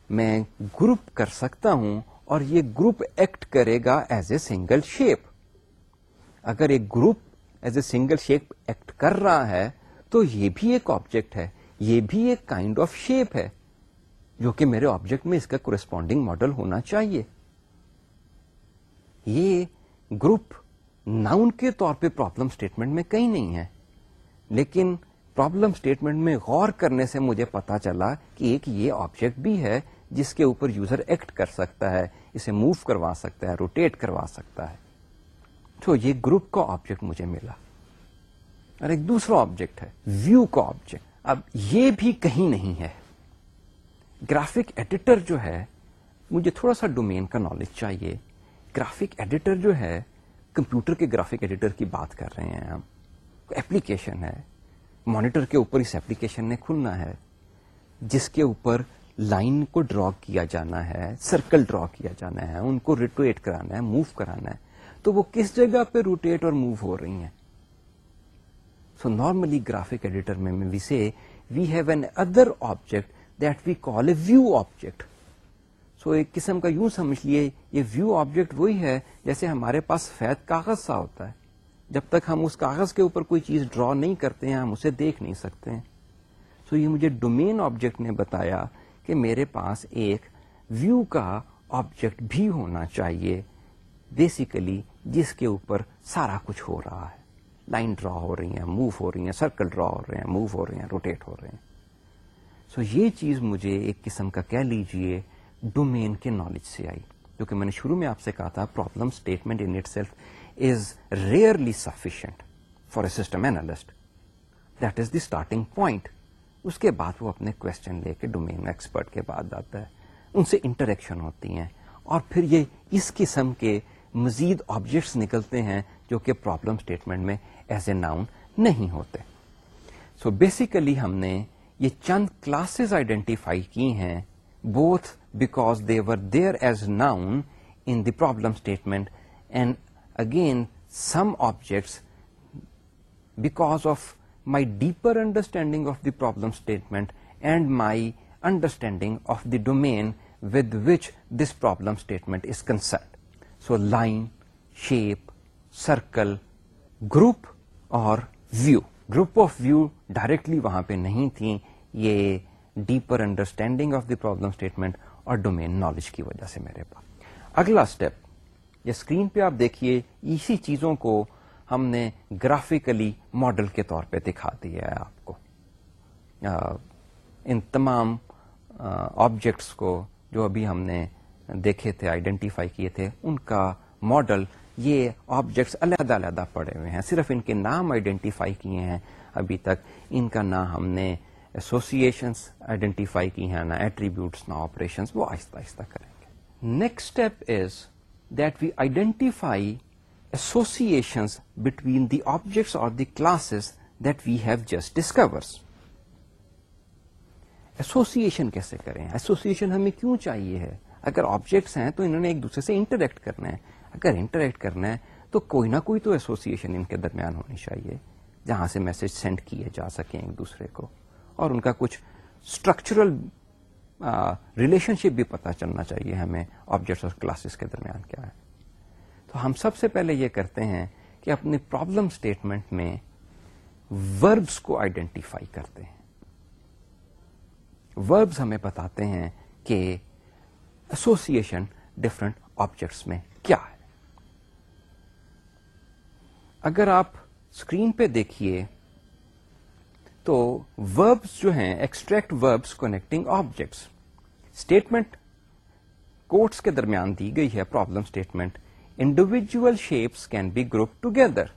میں گروپ کر سکتا ہوں اور یہ گروپ ایکٹ کرے گا ایز اے سنگل شیپ اگر ایک group as a single shape act کر رہا ہے تو یہ بھی ایک آبجیکٹ ہے، یہ بھی ایک کائنڈ آف شیپ ہے۔ جو کہ میرے آبجیکٹ میں اس کا کورسپونڈنگ ماڈل ہونا چاہیے۔ یہ گروپ ناؤن کے طور پہ پرابلم اسٹیٹمنٹ میں کہیں نہیں ہے۔ لیکن پرابلم اسٹیٹمنٹ میں غور کرنے سے مجھے پتا چلا کہ ایک یہ آبجیکٹ بھی ہے جس کے اوپر یوزر ایکٹ کر سکتا ہے، اسے موو کروا سکتا ہے روٹیٹ کروا سکتا ہے۔ تو یہ گروپ کا آبجیکٹ مجھے ملا۔ اور ایک دوسرا آبجیکٹ ہے ویو کا آبجیکٹ اب یہ بھی کہیں نہیں ہے۔ گرافک ایڈیٹر جو ہے، مجھے تھوڑا سا ڈومین کا نالج چاہیے۔ گرافک ایڈیٹر جو ہے، کمپیوٹر کے گرافک ایڈیٹر کی بات کر رہے ہیں ہم۔ ایپلیکیشن ہے۔ مانیٹر کے اوپر اس ایپلیکیشن نے کھلنا ہے۔ جس کے اوپر لائن کو ڈرا کیا جانا ہے سرکل ڈرا کیا جانا ہے، ان کو ریٹویٹ کرانا ہے موو کرانا ہے۔ تو وہ کس جگہ پہ روٹیٹ اور موو ہو رہی ہیں؟ سو نارملی گرافک ایڈیٹر میں we see we have an other object that we call a view object so ایک قسم کا یوں سمجھ لیے یہ ویو آبجیکٹ وہی ہے جیسے ہمارے پاس فید کاغذ سا ہوتا ہے جب تک ہم اس کاغذ کے اوپر کوئی چیز ڈرا نہیں کرتے ہیں ہم اسے دیکھ نہیں سکتے ہیں سو یہ مجھے ڈومین آبجیکٹ نے بتایا کہ میرے پاس ایک ویو کا آبجیکٹ بھی ہونا چاہیے بیسیکلی جس کے اوپر سارا کچھ ہو رہا ہے لائن ڈرا ہو رہی ہیں موو ہو رہی ہیں سرکل ڈرا ہو رہے ہیں موو ہو رہے ہیں روٹیٹ ہو رہے ہیں سو so یہ چیز مجھے ایک قسم کا کہہ لیجیے ڈومین کے نالج سے آئی۔ کیونکہ میں نے شروع میں آپ سے کہا تھا problem statement in itself is rarely sufficient for a system analyst that is the starting point اس کے بعد وہ اپنے کوشچن لے کے ڈومین ایکسپرٹ کے بعد آتا ہے۔ ان سے انٹریکشن ہوتی ہیں۔ اور پھر یہ اس قسم کے مزید آبجیکٹس نکلتے ہیں جو کہ پرابلم اسٹیٹمنٹ میں ایز اے ناؤن نہیں ہوتے۔ سو so بیسیکلی ہم نے یہ چند کلاسز آئیڈینٹیفائی کی ہیں both because they were there as noun in the problem statement and again some objects because of my deeper understanding of the problem statement and my understanding of the domain with which this problem statement is concerned so line shape circle group اور view group of view directly وہاں پہ نہیں تھی، یہ deeper understanding of the problem statement اور domain knowledge کی وجہ سے میرے پاس۔ اگلا اسٹیپ یہ اسکرین پہ آپ دیکھیے، اسی چیزوں کو ہم نے گرافکلی ماڈل کے طور پہ دکھا دیا ہے آپ کو۔ ان تمام آبجیکٹس کو جو ابھی ہم نے دیکھے تھے، آئیڈینٹیفائی کیے تھے، ان کا ماڈل یہ آبجیکٹس علیحدہ علیحدہ پڑے ہوئے ہیں۔ صرف ان کے نام آئیڈینٹیفائی کیے ہیں ابھی تک۔ ان کا نہ ہم نے ایسوسیشنس آئیڈینٹیفائی کی ہیں، نہ ایٹریبیوٹس نہ آپریشن وہ آہستہ آہستہ کریں گے۔ Next step is that we identify associations between the objects اور the classes that we have just discovered association کیسے کریں؟ ایسوسیشن ہمیں کیوں چاہیے ہے؟ اگر آبجیکٹس ہیں تو انہوں نے ایک دوسرے سے انٹریکٹ کرنا ہے۔ اگر انٹریکٹ کرنا ہے تو کوئی نہ کوئی تو ایسوسیشن ان کے درمیان ہونی چاہیے، جہاں سے میسج سینڈ کیے جا سکیں ایک دوسرے کو۔ اور ان کا کچھ اسٹرکچرل ریلیشن شپ بھی پتا چلنا چاہیے ہمیں آبجیکٹس اور کلاسز کے درمیان کیا ہے۔ تو ہم سب سے پہلے یہ کرتے ہیں کہ اپنے پرابلم اسٹیٹمنٹ میں وربس کو آئیڈینٹیفائی کرتے ہیں۔ وربس ہمیں بتاتے ہیں کہ ایسوسیشن ڈفرنٹ آبجیکٹس میں کیا ہے۔ اگر آپ اسکرین پہ دیکھیے تو وربس جو ہیں extract verbs connecting objects statement quotes کے درمیان دی گئی ہے problem statement individual shapes can be group together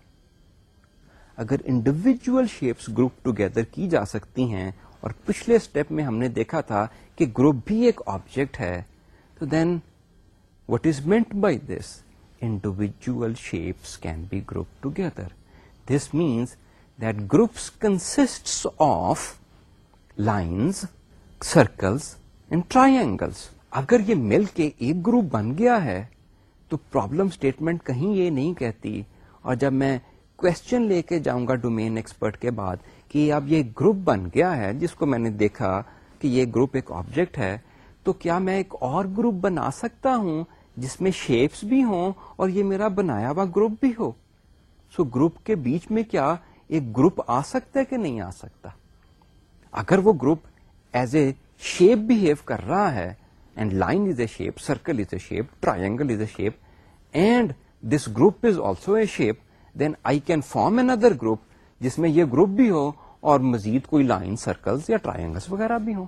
اگر انڈیویجل شیپس گروپ ٹوگیدر کی جا سکتی ہیں اور پچھلے اسٹیپ میں ہم نے دیکھا تھا کہ گروپ بھی ایک آبجیکٹ ہے، تو then what is meant by this individual shapes can be group together this means that groups consist of lines circles and triangles اگر یہ مل کے ایک گروپ بن گیا ہے تو پرابلم اسٹیٹمنٹ کہیں یہ نہیں کہتی اور جب میں کوشچن لے کے جاؤں گا ڈومین ایکسپرٹ کے بعد کہ اب یہ گروپ بن گیا ہے جس کو میں نے دیکھا کہ یہ گروپ ایک آبجیکٹ ہے تو کیا میں ایک اور گروپ بنا سکتا ہوں جس میں شیپس بھی ہوں اور یہ میرا بنایا ہوا گروپ بھی ہو۔ سو so, گروپ کے بیچ میں کیا ایک گروپ آ سکتا ہے کہ نہیں آ سکتا؟ اگر وہ group as a shape behave کر رہا ہے and line is a shape circle is a shape triangle is a shape and this group is also a shape then I can form an other group جس میں یہ group بھی ہو اور مزید کوئی لائن سرکلس یا ٹرائنگلس وغیرہ بھی ہو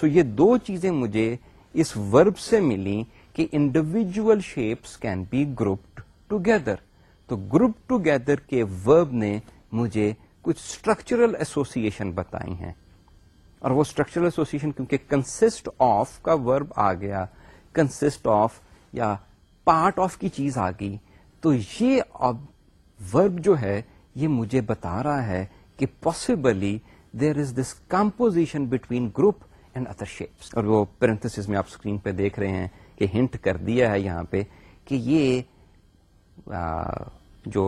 سو so یہ دو چیزیں مجھے اس ورب سے ملی کہ individual shapes can be grouped together تو گروپ ٹوگیدر کے ورب نے مجھے کچھ اسٹرکچرل ایسوسیشن بتائی ہیں۔ اور وہ اسٹرکچرل ایسوسیشن کیونکہ کنسٹ آف کا ورب آ گیا کنسٹ آف یا پارٹ آف کی چیز آ گئی، تو یہ ورب جو ہے، یہ مجھے بتا رہا ہے کہ possibly there is this composition between group and other shapes اور وہ میں آپ اسکرین پہ دیکھ رہے ہیں۔ کہ ہنٹ کر دیا ہے یہاں پہ کہ یہ جو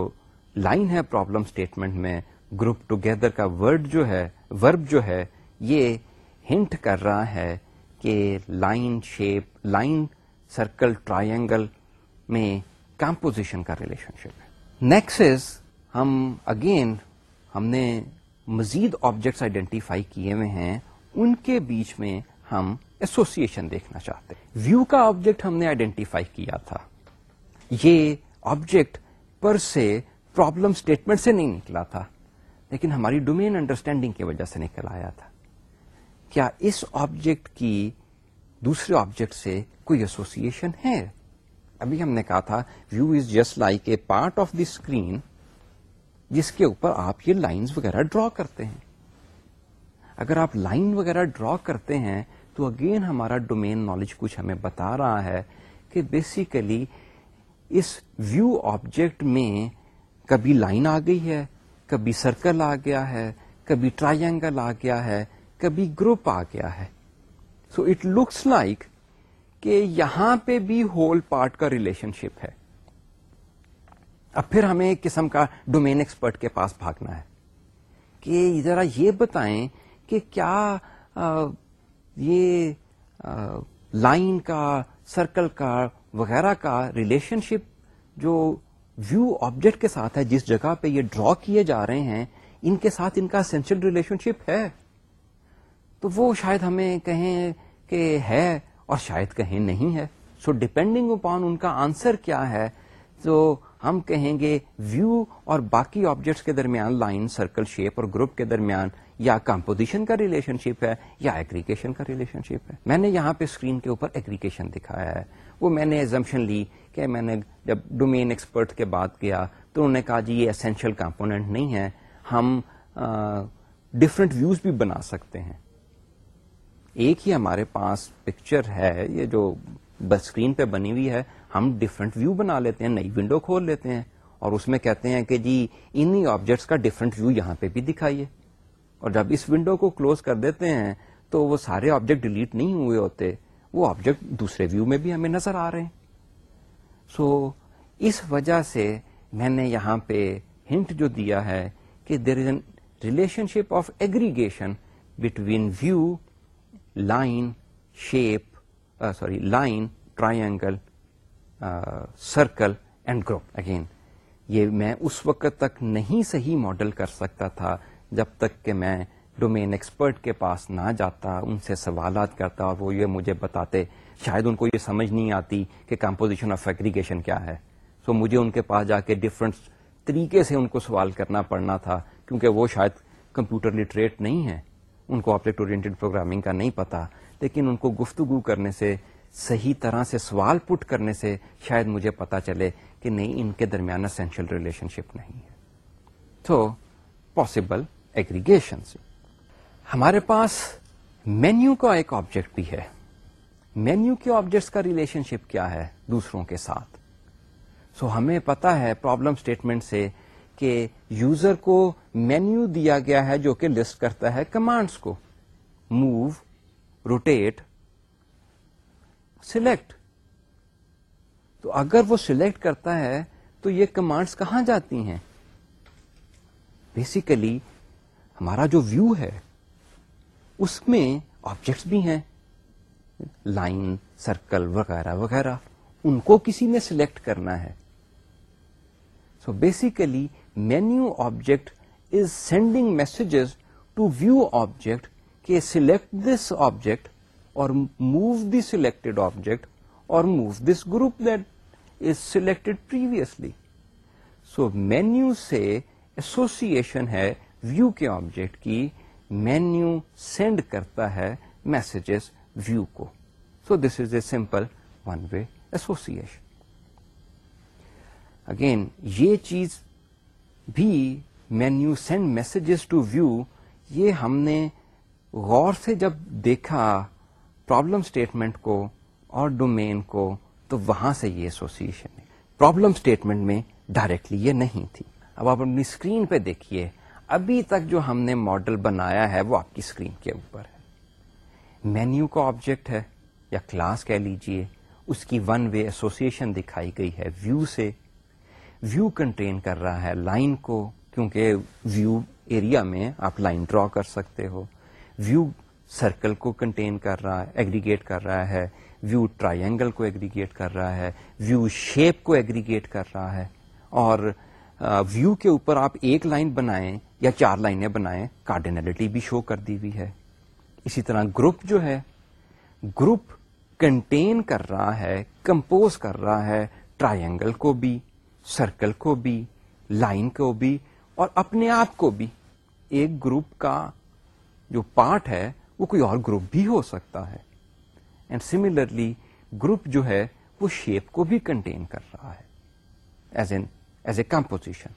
لائن ہے پرابلم اسٹیٹمنٹ میں گروپ ٹوگیدر کا ورڈ جو ہے ورب جو ہے، یہ ہنٹ کر رہا ہے کہ line shape line circle triangle میں کمپوزیشن کا ریلیشن شپ ہے نیکسٹ ہم اگین ہم نے مزید آبجیکٹس آئیڈینٹیفائی کیے ہوئے ہیں۔ ان کے بیچ میں ہم ایسوسیشن دیکھنا چاہتے ویو کا آبجیکٹ ہم نے آئیڈینٹیفائی کیا تھا۔ یہ آبجیکٹ پر سے پرابلم اسٹیٹمنٹ سے نہیں نکلا تھا، لیکن ہماری ڈومین انڈرسٹینڈنگ کی وجہ سے نکل آیا تھا۔ کیا اس آبجیکٹ کی دوسرے آبجیکٹ سے کوئی ایسوسیشن ہے؟ ابھی ہم نے کہا تھا view is just like a part of the screen جس کے اوپر آپ یہ لائنز وغیرہ ڈرا کرتے ہیں۔ اگر آپ لائن وغیرہ ڈرا کرتے ہیں تو اگین ہمارا ڈومین نالج کچھ ہمیں بتا رہا ہے کہ بیسیکلی اس ویو آبجیکٹ میں کبھی لائن آ گئی ہے، کبھی سرکل آ گیا ہے، کبھی ٹرائنگل آ گیا ہے، کبھی گروپ آ گیا ہے. سو اٹ لکس لائک کہ یہاں پہ بھی ہول پارٹ کا ریلیشن شپ ہے. اب پھر ہمیں ایک قسم کا ڈومین ایکسپرٹ کے پاس بھاگنا ہے کہ ذرا یہ بتائیں کہ کیا یہ لائن کا، سرکل کا، وغیرہ کا ریلیشن شپ جو ویو آبجیکٹ کے ساتھ ہے، جس جگہ پہ یہ ڈرا کیے جا رہے ہیں، ان کے ساتھ ان کا اسینشل ریلیشن شپ ہے۔ تو وہ شاید ہمیں کہیں کہ ہے اور شاید کہیں نہیں ہے۔ سو ڈپینڈنگ اپان ان کا آنسر کیا ہے، تو ہم کہیں گے ویو اور باقی آبجیکٹس کے درمیان لائن سرکل شیپ اور گروپ کے درمیان یا کمپوزیشن کا ریلیشن شپ ہے یا ایگریگیشن کا ریلیشن شپ ہے۔ میں نے یہاں پہ اسکرین کے اوپر ایگریگیشن دکھایا ہے۔ وہ میں نے ایگزمپشن لی کہ میں نے جب ڈومین ایکسپرٹ کے بات کیا تو انہوں نے کہا جی یہ اسینشیل کمپونیٹ نہیں ہے۔ ہم ڈفرینٹ ویوز بھی بنا سکتے ہیں۔ ایک ہی ہمارے پاس پکچر ہے، یہ جو اسکرین پہ بنی ہوئی ہے، ہم ڈفرنٹ ویو بنا لیتے ہیں، نئی ونڈو کھول لیتے ہیں اور اس میں کہتے ہیں کہ جی انہی آبجیکٹس کا ڈفرنٹ ویو یہاں پہ بھی دکھائیے۔ اور جب اس ونڈو کو کلوز کر دیتے ہیں تو وہ سارے آبجیکٹ ڈیلیٹ نہیں ہوئے ہوتے وہ آبجیکٹ دوسرے ویو میں بھی ہمیں نظر آ رہے ہیں۔ سو so, اس وجہ سے میں نے یہاں پہ ہنٹ جو دیا ہے کہ there is an relationship of aggregation between view line shape sorry line triangle circle and group again یہ میں اس وقت تک نہیں صحیح ماڈل کر سکتا تھا جب تک کہ میں ڈومین ایکسپرٹ کے پاس نہ جاتا، ان سے سوالات کرتا اور وہ یہ مجھے بتاتے، شاید ان کو یہ سمجھ نہیں آتی کہ کمپوزیشن آف ایگریگیشن کیا ہے۔ سو so مجھے ان کے پاس جا کے ڈفرنٹ طریقے سے ان کو سوال کرنا پڑنا تھا، کیونکہ وہ شاید کمپیوٹر لٹریٹ نہیں ہے ان کو آپریٹ اورینٹیڈ پروگرامنگ کا نہیں پتا، لیکن ان کو گفتگو کرنے سے، صحیح طرح سے سوال پٹ کرنے سے شاید مجھے پتا چلے کہ نہیں، ان کے درمیان اسینشیل ریلیشن شپ نہیں ہے۔ تو پاسبل ایگریگیشن سے ہمارے پاس مینیو کا ایک آبجیکٹ بھی ہے. مینیو کے آبجیکٹس کا ریلیشن شپ کیا ہے دوسروں کے ساتھ؟ سو so, ہمیں پتا ہے پرابلم اسٹیٹمنٹ سے کہ یوزر کو مینیو دیا گیا ہے جو کہ لسٹ کرتا ہے کمانڈس کو. موو روٹیٹ سلیکٹ تو اگر وہ سلیکٹ کرتا ہے تو یہ کمانڈس کہاں جاتی ہیں؟ بیسیکلی ہمارا جو ویو ہے، اس میں آبجیکٹس بھی ہیں۔ لائن سرکل وغیرہ وغیرہ، ان کو کسی نے سلیکٹ کرنا ہے۔ So basically menu object is sending messages to view object کہ سلیکٹ دس آبجیکٹ اور موو دی سلیکٹڈ آبجیکٹ اور move this group that is selected previously so menu سے ایسوسیشن ہے ویو کے آبجیکٹ کی مینیو سینڈ کرتا ہے messages view کو. So this is a simple one-way association. Again, یہ چیز بھی menu send messages to view یہ ہم نے غور سے جب دیکھا پرابلم اسٹیٹمنٹ کو اور ڈومین کو تو وہاں سے یہ ایسوسیشن ہے پرابلم اسٹیٹمنٹ میں ڈائریکٹلی یہ نہیں تھی اب آپ اپنی اسکرین پہ دیکھیے ابھی تک جو ہم نے ماڈل بنایا ہے وہ آپ کی اسکرین کے اوپر ہے۔ مینیو کا آبجیکٹ ہے یا کلاس کہہ لیجیے، اس کی ون وے ایسوسیشن دکھائی گئی ہے ویو سے۔ ویو کنٹین کر رہا ہے لائن کو، کیونکہ ویو ایریا میں آپ لائن ڈرا کر سکتے ہو۔ ویو سرکل کو کنٹین کر رہا ہے ایگریگیٹ کر رہا ہے۔ ویو ٹرائنگل کو ایگریگیٹ کر رہا ہے۔ ویو شیپ کو ایگریگیٹ کر رہا ہے۔ اور ویو کے اوپر آپ ایک لائن بنائیں یا چار لائنیں بنائیں، کارڈینلٹی بھی شو کر دی ہوئی ہے۔ اسی طرح گروپ جو ہے گروپ کنٹین کر رہا ہے کمپوز کر رہا ہے ٹرائنگل کو بھی سرکل کو بھی لائن کو بھی اور اپنے آپ کو بھی۔ ایک گروپ کا جو پارٹ ہے، وہ کوئی اور گروپ بھی ہو سکتا ہے۔ اینڈ سملرلی گروپ جو ہے، وہ شیپ کو بھی کنٹین کر رہا ہے۔ As an as a composition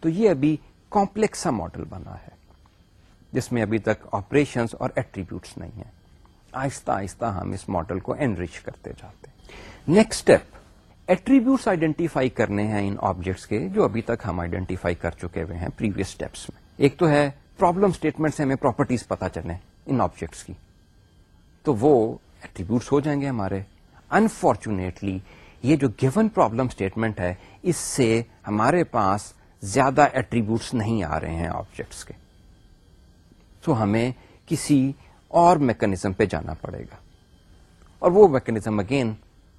تو یہ ابھی کمپلیکس سا ماڈل بنا ہے، جس میں ابھی تک آپریشنس اور ایٹریبیوٹس نہیں ہیں۔ آہستہ آہستہ ہم اس ماڈل کو انریچ کرتے جاتے ہیں۔ نیکسٹ اسٹیپ ایٹریبیوٹس آئیڈینٹیفائی کرنے ہیں ان آبجیکٹس کے جو ابھی تک ہم آئیڈینٹیفائی کر چکے ہوئے ہیں پریویس اسٹیپس میں۔ ایک تو ہے پرابلم اسٹیٹمنٹ سے ہمیں پراپرٹیز پتا چلے ان آبجیکٹس کی۔ تو وہ ایٹریبیوٹس ہو جائیں گے ہمارے۔ انفارچونیٹلی یہ جو گیون پرابلم اسٹیٹمنٹ ہے، اس سے ہمارے پاس زیادہ ایٹریبیوٹس نہیں آ رہے ہیں آبجیکٹس کے۔ تو ہمیں کسی اور میکنیزم پہ جانا پڑے گا۔ اور وہ میکنیزم اگین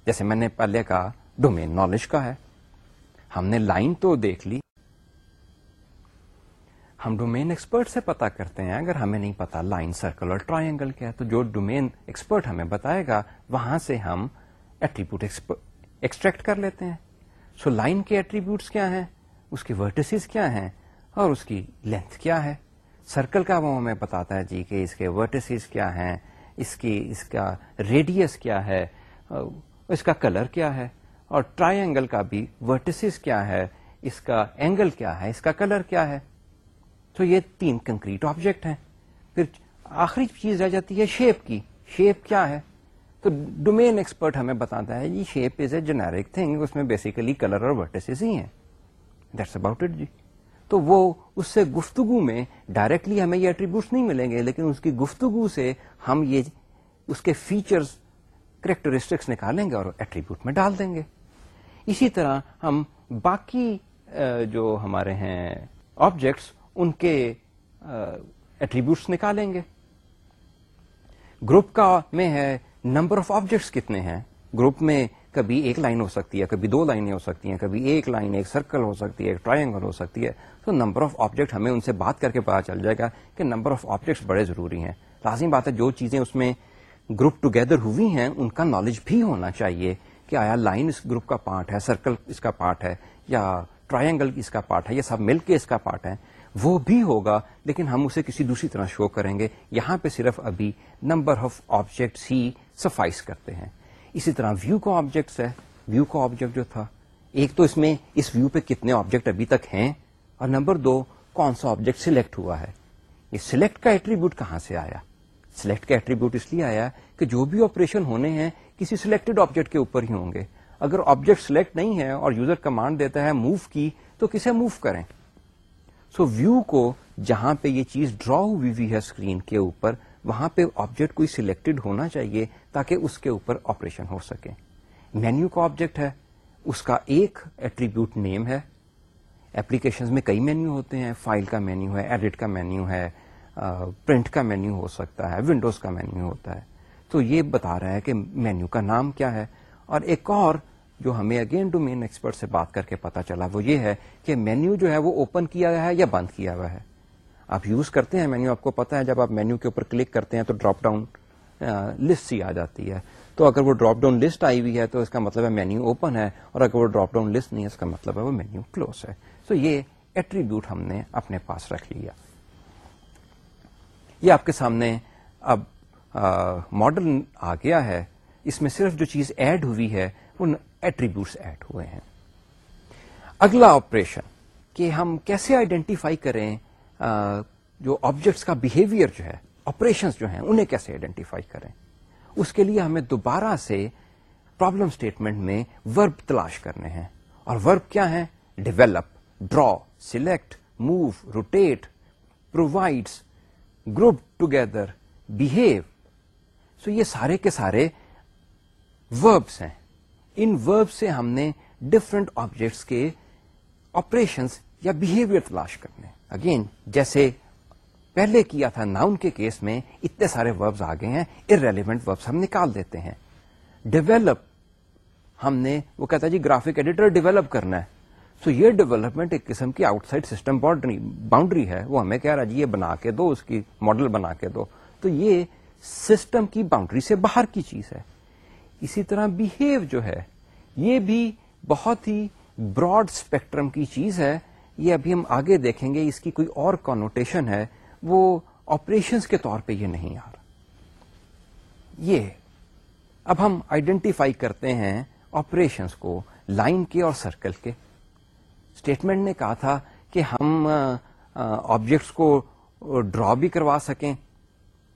جیسے میں نے پہلے کہا ڈومین نالج کا ہے۔ ہم نے لائن تو دیکھ لی۔ ہم ڈومین ایکسپرٹ سے پتا کرتے ہیں۔ اگر ہمیں نہیں پتا لائن سرکل اور ٹرائنگل کیا ہے تو جو ڈومین ایکسپرٹ ہمیں بتائے گا وہاں سے ہم ایٹریبیوٹ ایکسٹریکٹ کر لیتے ہیں۔ سو so, لائن کے ایٹریبیوٹس کیا ہیں؟ اس کی ورٹسز کیا ہیں اور اس کی لینتھ کیا ہے؟ سرکل کا وہ ہمیں بتاتا ہے جی کہ اس کے ورٹسز کیا ہیں، اس کی، اس کا ریڈیس کیا ہے، اس کا کلر کیا ہے، اور ٹرائی اینگل کا بھی ورٹسز کیا ہے، اس کا اینگل کیا ہے، اس کا کلر کیا ہے۔ تو یہ تین کنکریٹ آبجیکٹ ہیں۔ پھر آخری چیز رہ جاتی ہے شیپ کی۔ شیپ کیا ہے؟ تو ڈومین ایکسپرٹ ہمیں بتاتا ہے جی shape is a generic thing اس میں بیسیکلی کلر اور ورٹسز ہی ہیں۔ دیٹس اباؤٹ اٹ جی۔ تو وہ اس سے گفتگو میں ڈائریکٹلی ہمیں یہ ایٹریبیوٹس نہیں ملیں گے، لیکن اس کی گفتگو سے ہم یہ اس کے فیچرز کریکٹرسٹکس نکالیں گے اور ایٹریبیوٹ میں ڈال دیں گے۔ اسی طرح ہم باقی جو ہمارے ہیں آبجیکٹس ان کے ایٹریبیوٹس نکالیں گے۔ گروپ کا میں ہے نمبر آف آبجیکٹس کتنے ہیں۔ گروپ میں کبھی ایک لائن ہو سکتی ہے، کبھی دو لائنیں ہو سکتی ہیں، کبھی ایک لائن، ایک سرکل ہو سکتی ہے، ایک ٹرائنگل ہو سکتی ہے۔ تو نمبر آف آبجیکٹ ہمیں ان سے بات کر کے پتا چل جائے گا کہ نمبر آف آبجیکٹس بڑے ضروری ہیں۔ لازمی بات ہے جو چیزیں اس میں گروپ ٹوگیدر ہوئی ہیں، ان کا نالج بھی ہونا چاہیے کہ آیا لائن اس گروپ کا پارٹ ہے سرکل اس کا پارٹ ہے، یا ٹرائنگل اس کا پارٹ ہے یہ سب مل کے اس کا پارٹ ہے۔ وہ بھی ہوگا، لیکن ہم اسے کسی دوسری طرح شو کریں گے۔ یہاں پہ صرف ابھی نمبر آف آبجیکٹس ہی سفائز کرتے ہیں۔ اسی طرح ویو کا آبجیکٹس ہے. ویو کا آبجیکٹ جو تھا ایک تو اس میں اس ویو پہ کتنے آبجیکٹ ابھی تک ہیں اور نمبر دو کون سا آبجیکٹ سلیکٹ ہوا ہے؟ یہ سلیکٹ کا ایٹریبیوٹ کہاں سے آیا؟ سلیکٹ کا ایٹریبیوٹ اس لیے آیا کہ جو بھی آپریشن ہونے ہیں کسی سلیکٹڈ آبجیکٹ کے اوپر ہی ہوں گے۔ اگر آبجیکٹ سلیکٹ نہیں ہے اور یوزر کمانڈ دیتا ہے موو کی تو کسے موو کریں؟ سو so, ویو کو جہاں پہ یہ چیز ڈرا ہوئی ہوئی ہے اسکرین کے اوپر وہاں پہ آبجیکٹ کوئی سلیکٹڈ ہونا چاہیے تاکہ اس کے اوپر آپریشن ہو سکے۔ مینیو کا آبجیکٹ ہے، اس کا ایک ایٹریبیوٹ نیم ہے۔ ایپلیکیشن میں کئی مینیو ہوتے ہیں فائل کا مینیو ہے ایڈٹ کا مینیو ہے پرنٹ کا مینیو ہو سکتا ہے ونڈوز کا مینیو ہوتا ہے۔ تو یہ بتا رہا ہے کہ مینیو کا نام کیا ہے۔ اور ایک اور جو ہمیں اگین ڈومین ایکسپرٹ سے بات کر کے پتا چلا وہ یہ ہے کہ مینیو جو ہے وہ اوپن کیا گیا ہے یا بند کیا ہوا ہے۔ آپ یوز کرتے ہیں مینیو آپ کو پتا ہے جب آپ مینیو کے اوپر کلک کرتے ہیں تو ڈراپ ڈاؤن لسٹ ہی آ جاتی ہے۔ تو اگر وہ ڈراپ ڈاؤن لسٹ آئی ہوئی ہے تو اس کا مطلب ہے مینیو اوپن ہے اور اگر وہ ڈراپ ڈاؤن لسٹ نہیں ہے اس کا مطلب ہے وہ مینیو کلوز ہے۔ تو یہ ایٹریبیوٹ ہم نے اپنے پاس رکھ لیا۔ یہ آپ کے سامنے اب ماڈل آ گیا ہے۔ اس میں صرف جو چیز ایڈ ہوئی ہے وہ ایٹریبیوٹس ایڈ ہوئے ہیں۔ اگلا آپریشن کہ ہم کیسے آئیڈینٹیفائی کریں جو آبجیکٹس کا بہیویئر جو ہے آپریشن جو ہیں، انہیں کیسے آئیڈینٹیفائی کریں؟ اس کے لیے ہمیں دوبارہ سے پرابلم اسٹیٹمنٹ میں ورب تلاش کرنے ہیں۔ اور ورب کیا ہے develop draw select move rotate provides group together behave so یہ سارے کے سارے وربس ہیں۔ ان ورب سے ہم نے ڈفرنٹ آبجیکٹس کے آپریشنس یا بہیویئر تلاش کرنے اگین جیسے پہلے کیا تھا ناؤن کے کیس میں اتنے سارے وربز آ گئے ہیں ارریلیونٹ وربس ہم نکال دیتے ہیں۔ ڈیولپ ہم نے وہ کہتا ہے جی گرافک ایڈیٹر ڈیولپ کرنا ہے۔ سو یہ ڈیولپمنٹ ایک قسم کی آؤٹ سائڈ سسٹم باؤنڈری ہے۔ وہ ہمیں کہہ رہا جی یہ بنا کے دو، اس کی ماڈل بنا کے دو۔ تو یہ سسٹم کی باؤنڈری سے باہر کی چیز ہے۔ اسی طرح بہیو جو ہے، یہ بھی بہت ہی براڈ اسپیکٹرم کی چیز ہے۔ یہ ابھی ہم آگے دیکھیں گے، اس کی کوئی اور کانوٹیشن ہے، وہ آپریشنس کے طور پہ یہ نہیں آ رہا۔ یہ، اب ہم آئیڈینٹیفائی کرتے ہیں آپریشنس کو لائن کے اور سرکل کے۔ اسٹیٹمنٹ نے کہا تھا کہ ہم آبجیکٹس کو ڈرا بھی کروا سکیں۔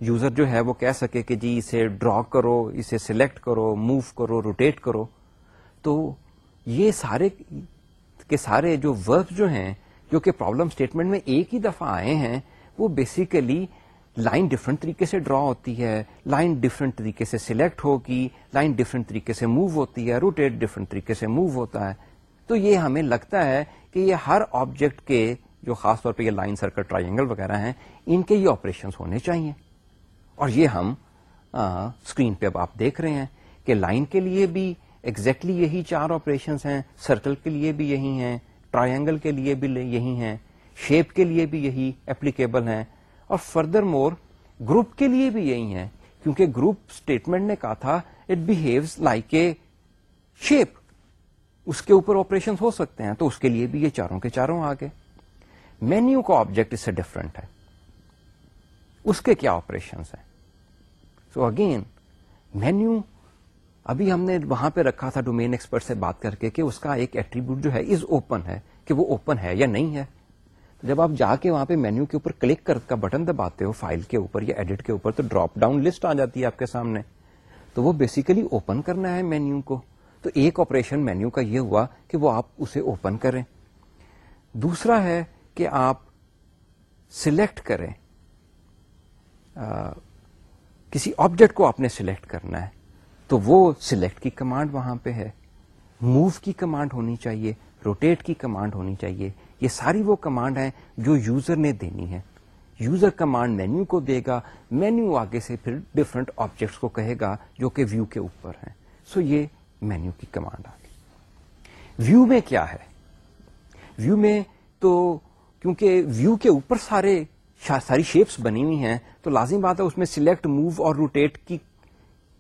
یوزر جو ہے وہ کہہ سکے کہ جی اسے ڈرا کرو، اسے سلیکٹ کرو موو کرو روٹیٹ کرو۔ تو یہ سارے کے سارے جو ورک جو ہیں، جو کہ پرابلم اسٹیٹمنٹ میں ایک ہی دفعہ آئے ہیں، وہ بیسیکلی لائن ڈفرنٹ طریقے سے ڈرا ہوتی ہے لائن ڈفرنٹ طریقے سے سلیکٹ ہوگی لائن ڈفرنٹ طریقے سے موو ہوتی ہے روٹیٹ ڈفرنٹ طریقے سے موو ہوتا ہے. تو یہ ہمیں لگتا ہے کہ یہ ہر آبجیکٹ کے جو خاص طور پہ یہ لائن سرکل ٹرائنگل وغیرہ ہیں، ان کے یہ آپریشن ہونے چاہیے. اور یہ ہم اسکرین پہ اب آپ دیکھ رہے ہیں کہ لائن کے لیے بھی ایگزیکٹلی exactly یہی چار آپریشن ہیں سرکل کے لیے بھی یہی ہیں ٹرائنگل کے لیے بھی یہی ہیں شیپ کے لیے بھی یہی اپلیکیبل ہیں، اور فردر مور گروپ کے لیے بھی یہی ہیں، کیونکہ گروپ اسٹیٹمنٹ نے کہا تھا it behaves like a shape اس کے اوپر آپریشن ہو سکتے ہیں، تو اس کے لیے بھی یہ چاروں کے چاروں آگے۔ مینیو کا آبجیکٹ اس سے ڈفرنٹ ہے۔ اس کے کیا آپریشن ہیں؟ سو اگین مینیو ابھی ہم نے وہاں پہ رکھا تھا ڈومین ایکسپرٹ سے بات کر کے کہ اس کا ایک ایٹریبیوٹ جو ہے از اوپن ہے کہ وہ اوپن ہے یا نہیں ہے۔ جب آپ جا کے وہاں پہ مینیو کے اوپر کلک کر کا بٹن دباتے ہو فائل کے اوپر یا ایڈٹ کے اوپر تو ڈراپ ڈاؤن لسٹ آ جاتی ہے آپ کے سامنے۔ تو وہ بیسیکلی اوپن کرنا ہے مینیو کو۔ تو ایک آپریشن مینیو کا یہ ہوا کہ وہ آپ اسے اوپن کریں۔ دوسرا ہے کہ آپ سلیکٹ کریں۔ آ, کسی آبجیکٹ کو آپ نے سلیکٹ کرنا ہے۔ تو وہ سلیکٹ کی کمانڈ وہاں پہ ہے۔ موو کی کمانڈ ہونی چاہیے روٹیٹ کی کمانڈ ہونی چاہیے۔ یہ ساری وہ کمانڈ ہیں جو یوزر نے دینی ہے یوزر کمانڈ مینیو کو دے گا مینیو آگے سے پھر ڈفرنٹ آبجیکٹس کو کہے گا جو کہ ویو کے اوپر ہیں۔ سو یہ مینیو کی کمانڈ آ گئی۔ ویو میں کیا ہے؟ ویو میں تو کیونکہ ویو کے اوپر سارے ساری شیپس بنی ہوئی ہیں، تو لازم بات ہے اس میں سلیکٹ موو اور روٹیٹ کی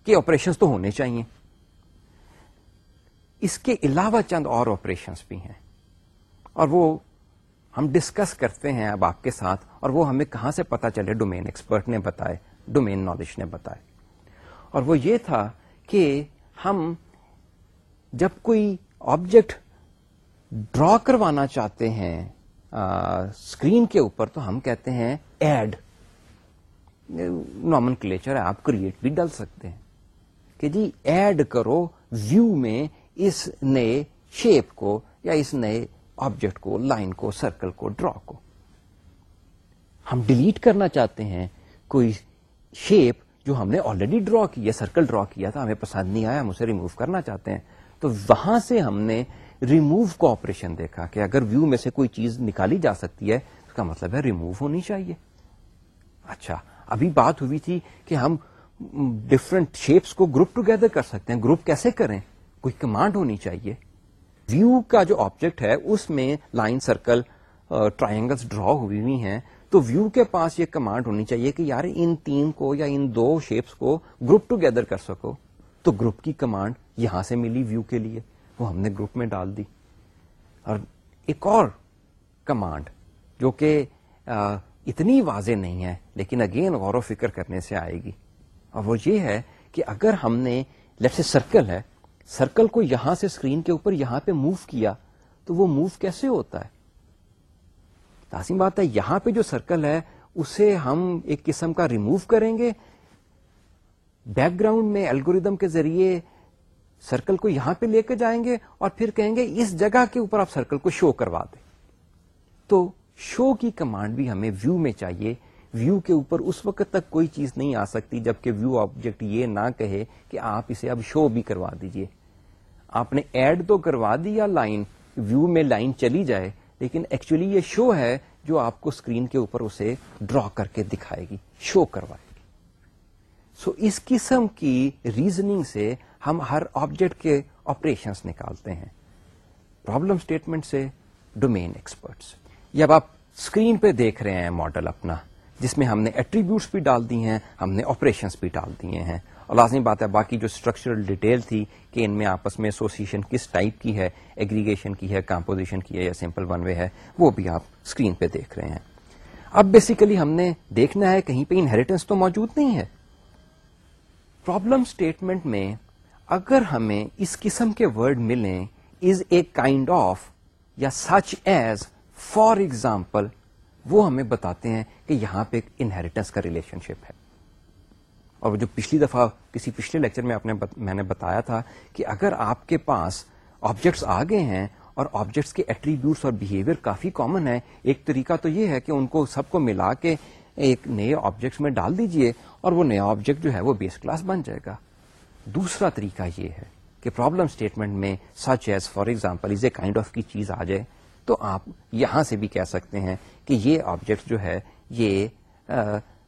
کے آپریشن تو ہونے چاہیے۔ اس کے علاوہ چند اور آپریشن بھی ہیں۔ اور وہ ہم ڈسکس کرتے ہیں اب آپ کے ساتھ، اور وہ ہمیں کہاں سے پتا چلے؟ ڈومین ایکسپرٹ نے بتائے ڈومین نالج نے بتائے۔ اور وہ یہ تھا کہ ہم جب کوئی آبجیکٹ ڈرا کروانا چاہتے ہیں اسکرین کے اوپر تو ہم کہتے ہیں ایڈ نارمن کلیچر آپ کریٹ بھی ڈل سکتے ہیں۔ کہ جی ایڈ کرو ویو میں اس نئے شیپ کو یا اس نئے آبجیکٹ کو، لائن کو، سرکل کو، ڈرا کو۔ ہم ڈیلیٹ کرنا چاہتے ہیں کوئی شیپ جو ہم نے آلریڈی ڈرا کیا سرکل ڈرا کیا تھا، ہمیں پسند نہیں آیا، ہم اسے ریموو کرنا چاہتے ہیں۔ تو وہاں سے ہم نے ریموو کو آپریشن دیکھا کہ اگر ویو میں سے کوئی چیز نکالی جا سکتی ہے، اس کا مطلب ہے ریموو ہونی چاہیے۔ اچھا ابھی بات ہوئی تھی کہ ہم ڈفرنٹ شیپس کو گروپ ٹوگیدر کر سکتے ہیں. گروپ کیسے کریں؟ کوئی کمانڈ ہونی چاہیے. ویو کا جو آبجیکٹ ہے، اس میں لائن سرکل ٹرائنگلس ڈرا ہوئی ہوئی ہیں. تو ویو کے پاس یہ کمانڈ ہونی چاہیے کہ یار ان تین کو یا ان دو شیپس کو گروپ ٹوگیدر کر سکو. تو گروپ کی کمانڈ یہاں سے ملی ویو کے لیے. وہ ہم نے گروپ میں ڈال دی. اور ایک اور کمانڈ جو کہ uh, اتنی واضح نہیں ہے، لیکن اگین غور و فکر کرنے سے آئے گی. اور وہ یہ ہے کہ اگر ہم نے لیٹ سے سرکل ہے سرکل کو یہاں سے اسکرین کے اوپر یہاں پہ موو کیا، تو وہ موو کیسے ہوتا ہے؟ تاسیم بات ہے، یہاں پہ جو سرکل ہے، اسے ہم ایک قسم کا ریموو کریں گے۔ بیک گراؤنڈ میں الگوریدم کے ذریعے سرکل کو یہاں پہ لے کے جائیں گے اور پھر کہیں گے، اس جگہ کے اوپر آپ سرکل کو شو کروا دیں۔ تو شو کی کمانڈ بھی ہمیں ویو میں چاہیے۔ ویو کے اوپر اس وقت تک کوئی چیز نہیں آ سکتی جبکہ ویو آبجیکٹ یہ نہ کہے کہ آپ اسے اب شو بھی کروا دیجیے۔ آپ نے ایڈ تو کروا دیا لائن ویو میں لائن چلی جائے لیکن ایکچولی یہ شو ہے جو آپ کو اسکرین کے اوپر اسے ڈرا کر کے دکھائے گی شو کروائے گی۔ سو so, اس قسم کی ریزننگ سے ہم ہر آبجیکٹ کے آپریشنس نکالتے ہیں۔ پرابلم اسٹیٹمنٹ سے ڈومین ایکسپرٹس جب آپ اسکرین پہ دیکھ رہے ہیں ماڈل اپنا جس میں ہم نے ایٹریبیوٹس بھی ڈال دی ہیں، ہم نے آپریشنس بھی ڈال دیے ہیں۔ اور لازمی بات ہے، باقی جو اسٹرکچرل ڈیٹیل تھی کہ ان میں آپس میں ایسوسیشن کس ٹائپ کی ہے ایگریگیشن کی ہے کمپوزیشن کی ہے یا سمپل ون وے ہے، وہ بھی آپ اسکرین پہ دیکھ رہے ہیں۔ اب بیسیکلی ہم نے دیکھنا ہے، کہیں پہ انہیریٹنس تو موجود نہیں ہے۔ پرابلم اسٹیٹمنٹ میں اگر ہمیں اس قسم کے ورڈ ملیں از اے کائنڈ آف یا سچ ایز فار ایگزامپل وہ ہمیں بتاتے ہیں کہ یہاں پہ ایک انہیریٹنس کا ریلیشن شپ ہے۔ اور جو پچھلی دفعہ کسی پچھلے لیکچر میں میں نے بتایا تھا کہ اگر آپ کے پاس آبجیکٹس آ گئے ہیں اور آبجیکٹس کے ایٹریبیوٹس اور بہیویئر کافی کامن ہے ایک طریقہ تو یہ ہے کہ ان کو سب کو ملا کے ایک نئے آبجیکٹس میں ڈال دیجیے اور وہ نیا آبجیکٹ جو ہے وہ بیس کلاس بن جائے گا۔ دوسرا طریقہ یہ ہے کہ پرابلم اسٹیٹمنٹ میں such as for example is a kind of کی چیز آ جائے۔ تو آپ یہاں سے بھی کہہ سکتے ہیں کہ یہ آبجیکٹ جو ہے، یہ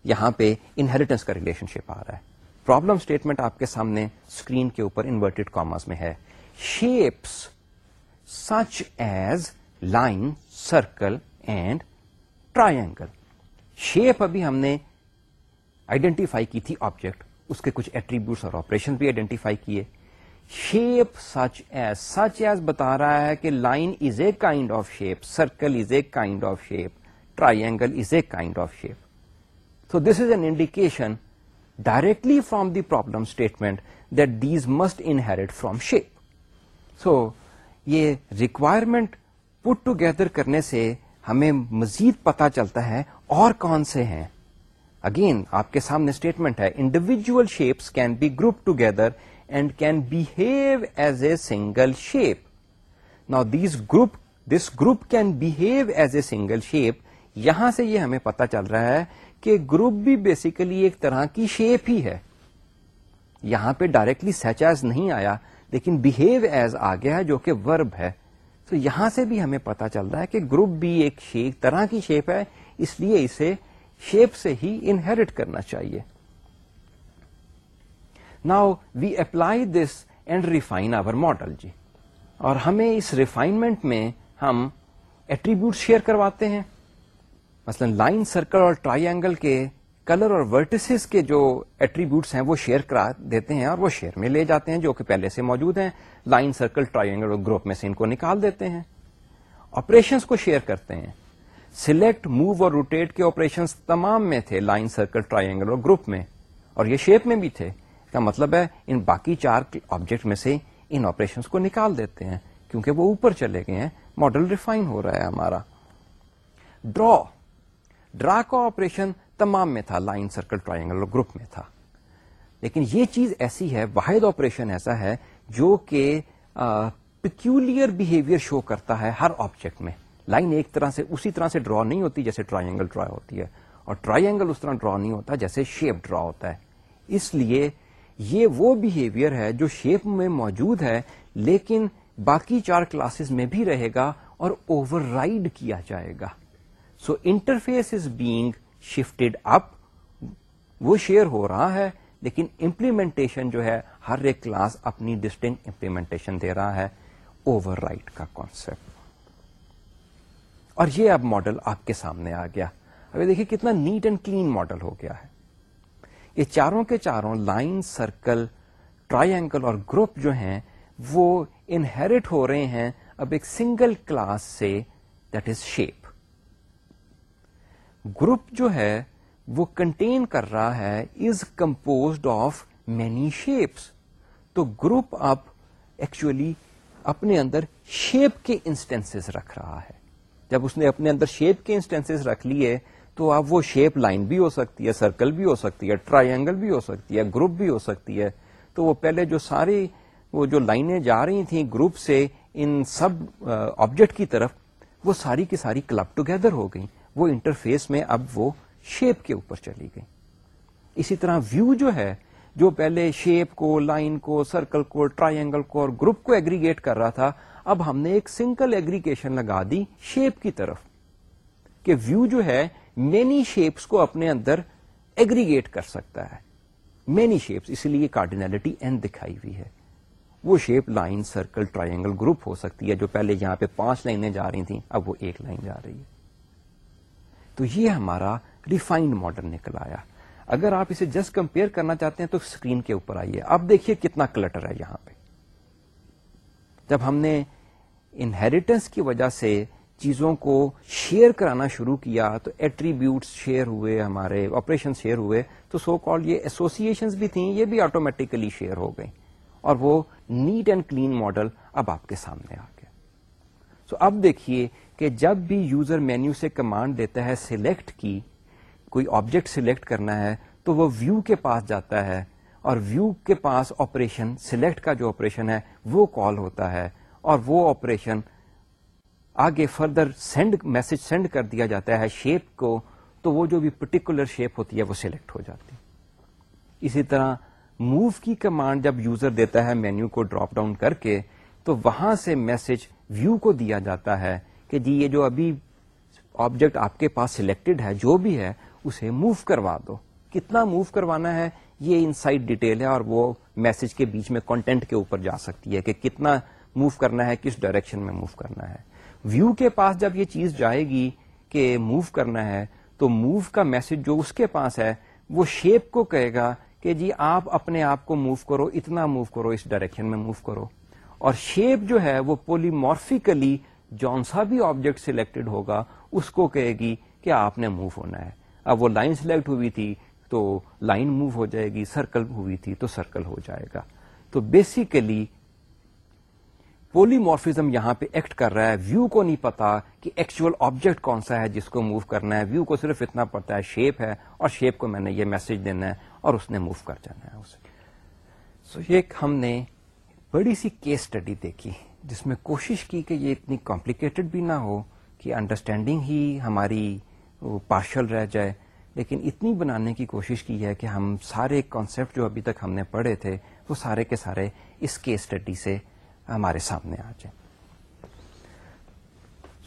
یہاں پہ انہیریٹنس کا ریلیشن شپ آ رہا ہے۔ پرابلم اسٹیٹمنٹ آپ کے سامنے اسکرین کے اوپر انورٹیڈ کامرس میں ہے۔ Shapes such as line circle and triangle shape ابھی ہم نے آئیڈینٹیفائی کی تھی آبجیکٹ اس کے کچھ ایٹریبیوٹس اور آپریشن بھی آئیڈینٹیفائی کیے۔ Shape such as such as بتا رہا ہے کہ line is a kind of shape circle is a kind of shape triangle is a kind of shape so this is an indication directly from the problem statement that these must inherit from shape so یہ requirement put together کرنے سے ہمیں مزید پتا چلتا ہے اور کون سے ہیں اگین آپ کے سامنے اسٹیٹمنٹ ہے individual shapes can be group together and can behave as a single shape نا these group this group can behave as a single shape یہاں سے یہ ہمیں پتا چل رہا ہے کہ گروپ بھی بیسیکلی ایک طرح کی شیپ ہی ہے یہاں پہ ڈائریکٹلی سچ ایز نہیں آیا لیکن بہیو ایز آ گیا ہے جو کہ ورب ہے تو یہاں سے بھی ہمیں پتا چل رہا ہے کہ گروپ بھی ایک شیپ طرح کی شیپ ہے اس لیے اسے شیپ سے ہی انہیریٹ کرنا چاہیے now we apply this and refine our model جی اور ہمیں اس ریفائنمنٹ میں ہم ایٹریبیوٹ شیئر کرواتے ہیں. مثلا لائن سرکل اور ٹرائی اینگل کے کلر اور ورٹسز کے جو ایٹریبیوٹس ہیں وہ شیئر کرا دیتے ہیں اور وہ شیئر میں لے جاتے ہیں جو کہ پہلے سے موجود ہیں. لائن سرکل ٹرائی اینگل اور گروپ میں سے ان کو نکال دیتے ہیں. آپریشنس کو شیئر کرتے ہیں. سلیکٹ موو اور روٹیٹ کے آپریشن تمام میں تھے. لائن سرکل ٹرائی اینگل اور گروپ میں. اور یہ شیپ میں بھی تھے. کا مطلب ہے ان باقی چار آبجیکٹ میں سے ان آپریشن کو نکال دیتے ہیں، کیونکہ وہ اوپر چلے گئے ہیں۔ ماڈل ریفائن ہو رہا ہے ہمارا۔ ڈرا ڈرا کا آپریشن تمام میں تھا لائن سرکل ٹرائنگل گروپ میں تھا۔ لیکن یہ چیز ایسی ہے، واحد آپریشن ایسا ہے جو کہ پیکولر بہیویئر شو کرتا ہے ہر آبجیکٹ میں۔ لائن ایک طرح سے، اسی طرح سے ڈرا نہیں ہوتی جیسے ٹرائنگل ڈرا ہوتی ہے۔ اور ٹرائنگل اس طرح ڈرا نہیں ہوتا جیسے شیپ ڈرا ہوتا ہے۔ اس لیے یہ وہ بہیویئر ہے جو شیپ میں موجود ہے، لیکن باقی چار کلاسز میں بھی رہے گا اور اوور رائڈ کیا جائے گا۔ So interface is being shifted up وہ شیئر ہو رہا ہے، لیکن امپلیمنٹیشن جو ہے، ہر ایک کلاس اپنی ڈسٹنگ امپلیمنٹیشن دے رہا ہے۔ اوور رائڈ کا کانسپٹ اور یہ اب ماڈل آپ کے سامنے آ گیا۔ ابھی دیکھیے کتنا نیٹ اینڈ کلین ماڈل ہو گیا ہے۔ یہ چاروں کے چاروں لائن، سرکل ٹرائی اینگل اور گروپ جو ہیں، وہ انہیریٹ ہو رہے ہیں اب ایک سنگل کلاس سے دیٹ از شیپ گروپ جو ہے، وہ کنٹین کر رہا ہے is composed of many shapes تو گروپ اب ایکچولی اپنے اندر شیپ کے انسٹینس رکھ رہا ہے۔ جب اس نے اپنے اندر شیپ کے انسٹینس رکھ لیے تو اب وہ شیپ لائن بھی ہو سکتی ہے سرکل بھی ہو سکتی ہے ٹرائی اینگل بھی ہو سکتی ہے گروپ بھی ہو سکتی ہے۔ تو وہ پہلے جو ساری وہ جو لائنیں جا رہی تھیں گروپ سے ان سب آبجیکٹ کی طرف، وہ ساری کی ساری کلب ٹوگیدر ہو گئی وہ انٹرفیس میں اب وہ شیپ کے اوپر چلی گئی اسی طرح ویو جو ہے، جو پہلے شیپ کو لائن کو سرکل کو ٹرائی اینگل کو اور گروپ کو ایگریگیٹ کر رہا تھا، اب ہم نے ایک سنگل ایگریگیشن لگا دی شیپ کی طرف۔ کہ ویو جو ہے مینی شیپس کو اپنے اندر ایگریگیٹ کر سکتا ہے۔ مینی شیپس اسی لیے کارڈینلٹی این دکھائی ہوئی ہے۔ وہ shape line circle triangle group ہو سکتی ہے جو پہلے یہاں پہ پانچ لائنیں جا رہی تھیں، اب وہ ایک لائن جا رہی ہے۔ تو یہ ہمارا ریفائنڈ ماڈل نکل آیا۔ اگر آپ اسے جسٹ کمپیئر کرنا چاہتے ہیں تو اسکرین کے اوپر آئیے۔ اب دیکھیے کتنا کلٹر ہے یہاں پہ۔ جب ہم نے انہیریٹنس کی وجہ سے چیزوں کو شیئر کرانا شروع کیا، تو ایٹریبیوٹس شیئر ہوئے، ہمارے آپریشن شیئر ہوئے، تو سو کال یہ ایسوسیشن بھی تھیں، یہ بھی آٹومیٹیکلی شیئر ہو گئی اور وہ نیٹ اینڈ کلین ماڈل اب آپ کے سامنے آ گیا۔ سو so اب دیکھیے کہ جب بھی یوزر مینیو سے کمانڈ دیتا ہے سلیکٹ کی، کوئی آبجیکٹ سلیکٹ کرنا ہے، تو وہ ویو کے پاس جاتا ہے۔ اور ویو کے پاس آپریشن سلیکٹ کا جو آپریشن ہے، وہ کال ہوتا ہے۔ اور وہ آپریشن آگے فردر سینڈ میسج سینڈ کر دیا جاتا ہے شیپ کو، تو وہ جو بھی پرٹیکولر شیپ ہوتی ہے وہ سلیکٹ ہو جاتی۔ اسی طرح موو کی کمانڈ جب یوزر دیتا ہے مینیو کو ڈراپ ڈاؤن کر کے، تو وہاں سے میسج ویو کو دیا جاتا ہے کہ جی یہ جو ابھی آبجیکٹ آپ کے پاس سلیکٹڈ ہے، جو بھی ہے، اسے موو کروا دو۔ کتنا موو کروانا ہے؟ یہ ان سائڈ ڈیٹیل ہے اور وہ میسج کے بیچ میں کانٹینٹ کے اوپر جا سکتی ہے کہ کتنا موو کرنا ہے، کس ڈائریکشن میں موو کرنا ہے۔ ویو کے پاس جب یہ چیز جائے گی کہ موو کرنا ہے، تو موو کا میسج جو اس کے پاس ہے، وہ شیپ کو کہے گا کہ جی آپ اپنے آپ کو موو کرو، اتنا موو کرو، اس ڈائریکشن میں موو کرو۔ اور شیپ جو ہے، وہ پولیمورفیکلی جون سا بھی آبجیکٹ سلیکٹڈ ہوگا، اس کو کہے گی کہ آپ نے موو ہونا ہے۔ اب وہ لائن سلیکٹ ہوئی تھی، تو لائن موو ہو جائے گی سرکل ہوئی تھی، تو سرکل ہو جائے گا۔ تو بیسیکلی پولیمورفزم یہاں پہ ایکٹ کر رہا ہے۔ ویو کو نہیں پتا کہ ایکچوئل آبجیکٹ کون سا ہے جس کو موو کرنا ہے۔ ویو کو صرف اتنا پتا ہے شیپ ہے اور شیپ کو میں نے یہ میسج دینا ہے اور اس نے موو کر جانا ہے اسے۔ سو so یہ ہم نے بڑی سی کیس اسٹڈی دیکھی جس میں کوشش کی کہ یہ اتنی کمپلیکیٹڈ بھی نہ ہو کہ انڈرسٹینڈنگ ہی ہماری پارشل رہ جائے۔ لیکن اتنی بنانے کی کوشش کی ہے کہ ہم سارے کانسیپٹ جو ابھی تک ہم نے پڑھے تھے وہ سارے کے سارے اس کیس اسٹڈی سے ہمارے سامنے آ جائیں۔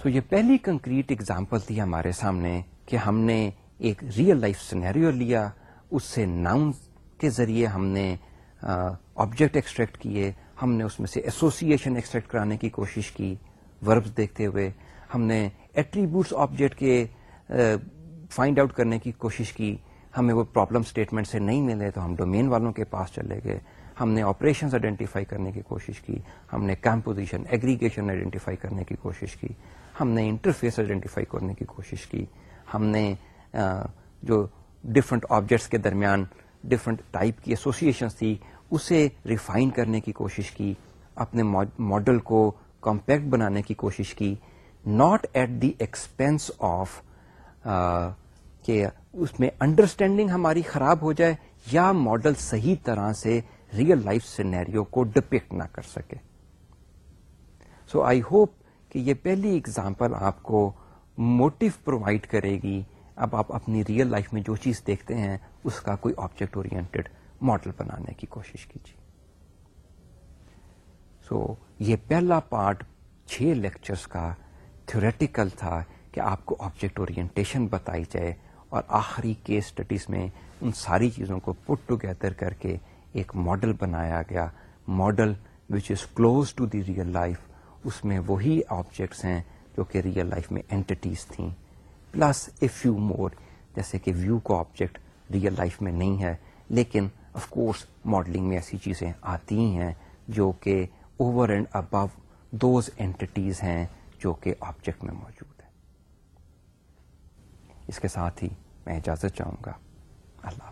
سو so یہ پہلی کنکریٹ اگزامپل تھی ہمارے سامنے کہ ہم نے ایک ریئل لائف سینیریو لیا، اس سے ناؤن کے ذریعے ہم نے آبجیکٹ ایکسٹریکٹ کیے، ہم نے اس میں سے ایسوسیشن ایکسٹریکٹ کرانے کی کوشش کی وربز دیکھتے ہوئے۔ ہم نے ایٹریبیوٹس آبجیکٹ کے فائنڈ آؤٹ کرنے کی کوشش کی۔ ہمیں وہ پرابلم اسٹیٹمنٹ سے نہیں ملے تو ہم ڈومین والوں کے پاس چلے گئے۔ ہم نے آپریشن آئیڈینٹیفائی کرنے کی کوشش کی۔ ہم نے کمپوزیشن ایگریگیشن آئیڈینٹیفائی کرنے کی کوشش کی۔ ہم نے انٹرفیس آئیڈینٹیفائی کرنے کی کوشش کی۔ ہم نے جو ڈفرنٹ آبجیکٹس کے درمیان ڈفرنٹ ٹائپ کی ایسوسیشن تھی، اسے ریفائن کرنے کی کوشش کی۔ اپنے ماڈل کو کمپیکٹ بنانے کی کوشش کی۔ Not at the expense of کہ اس میں انڈرسٹینڈنگ ہماری خراب ہو جائے یا ماڈل صحیح طرح سے ریئل لائف سینیریو کو ڈپیکٹ نہ کر سکے۔ سو آئی ہوپ کہ یہ پہلی اگزامپل آپ کو موٹو پرووائڈ کرے گی۔ اب آپ اپنی ریئل لائف میں جو چیز دیکھتے ہیں اس کا کوئی آبجیکٹ اورینٹیڈ ماڈل بنانے کی کوشش کیجیے۔ سو so, یہ پہلا پارٹ چھ لیکچرز کا تھوریٹیکل تھا کہ آپ کو آبجیکٹ اورینٹیشن بتائی جائے۔ اور آخری کیس اسٹڈیز میں ان ساری چیزوں کو پٹ ٹوگیدر کر کے ایک ماڈل بنایا گیا۔ Model which is close to the real life اس میں وہی آبجیکٹس ہیں جو کہ ریئل لائف میں اینٹیز تھیں۔ پلس اے فیو مور جیسے کہ ویو کو آبجیکٹ ریئل لائف میں نہیں ہے، لیکن آف کورس ماڈلنگ میں ایسی چیزیں آتی ہیں جو کہ over and above those entities ہیں جو کہ آبجیکٹ میں موجود ہے اس کے ساتھ ہی میں اجازت چاہوں گا۔ اللہ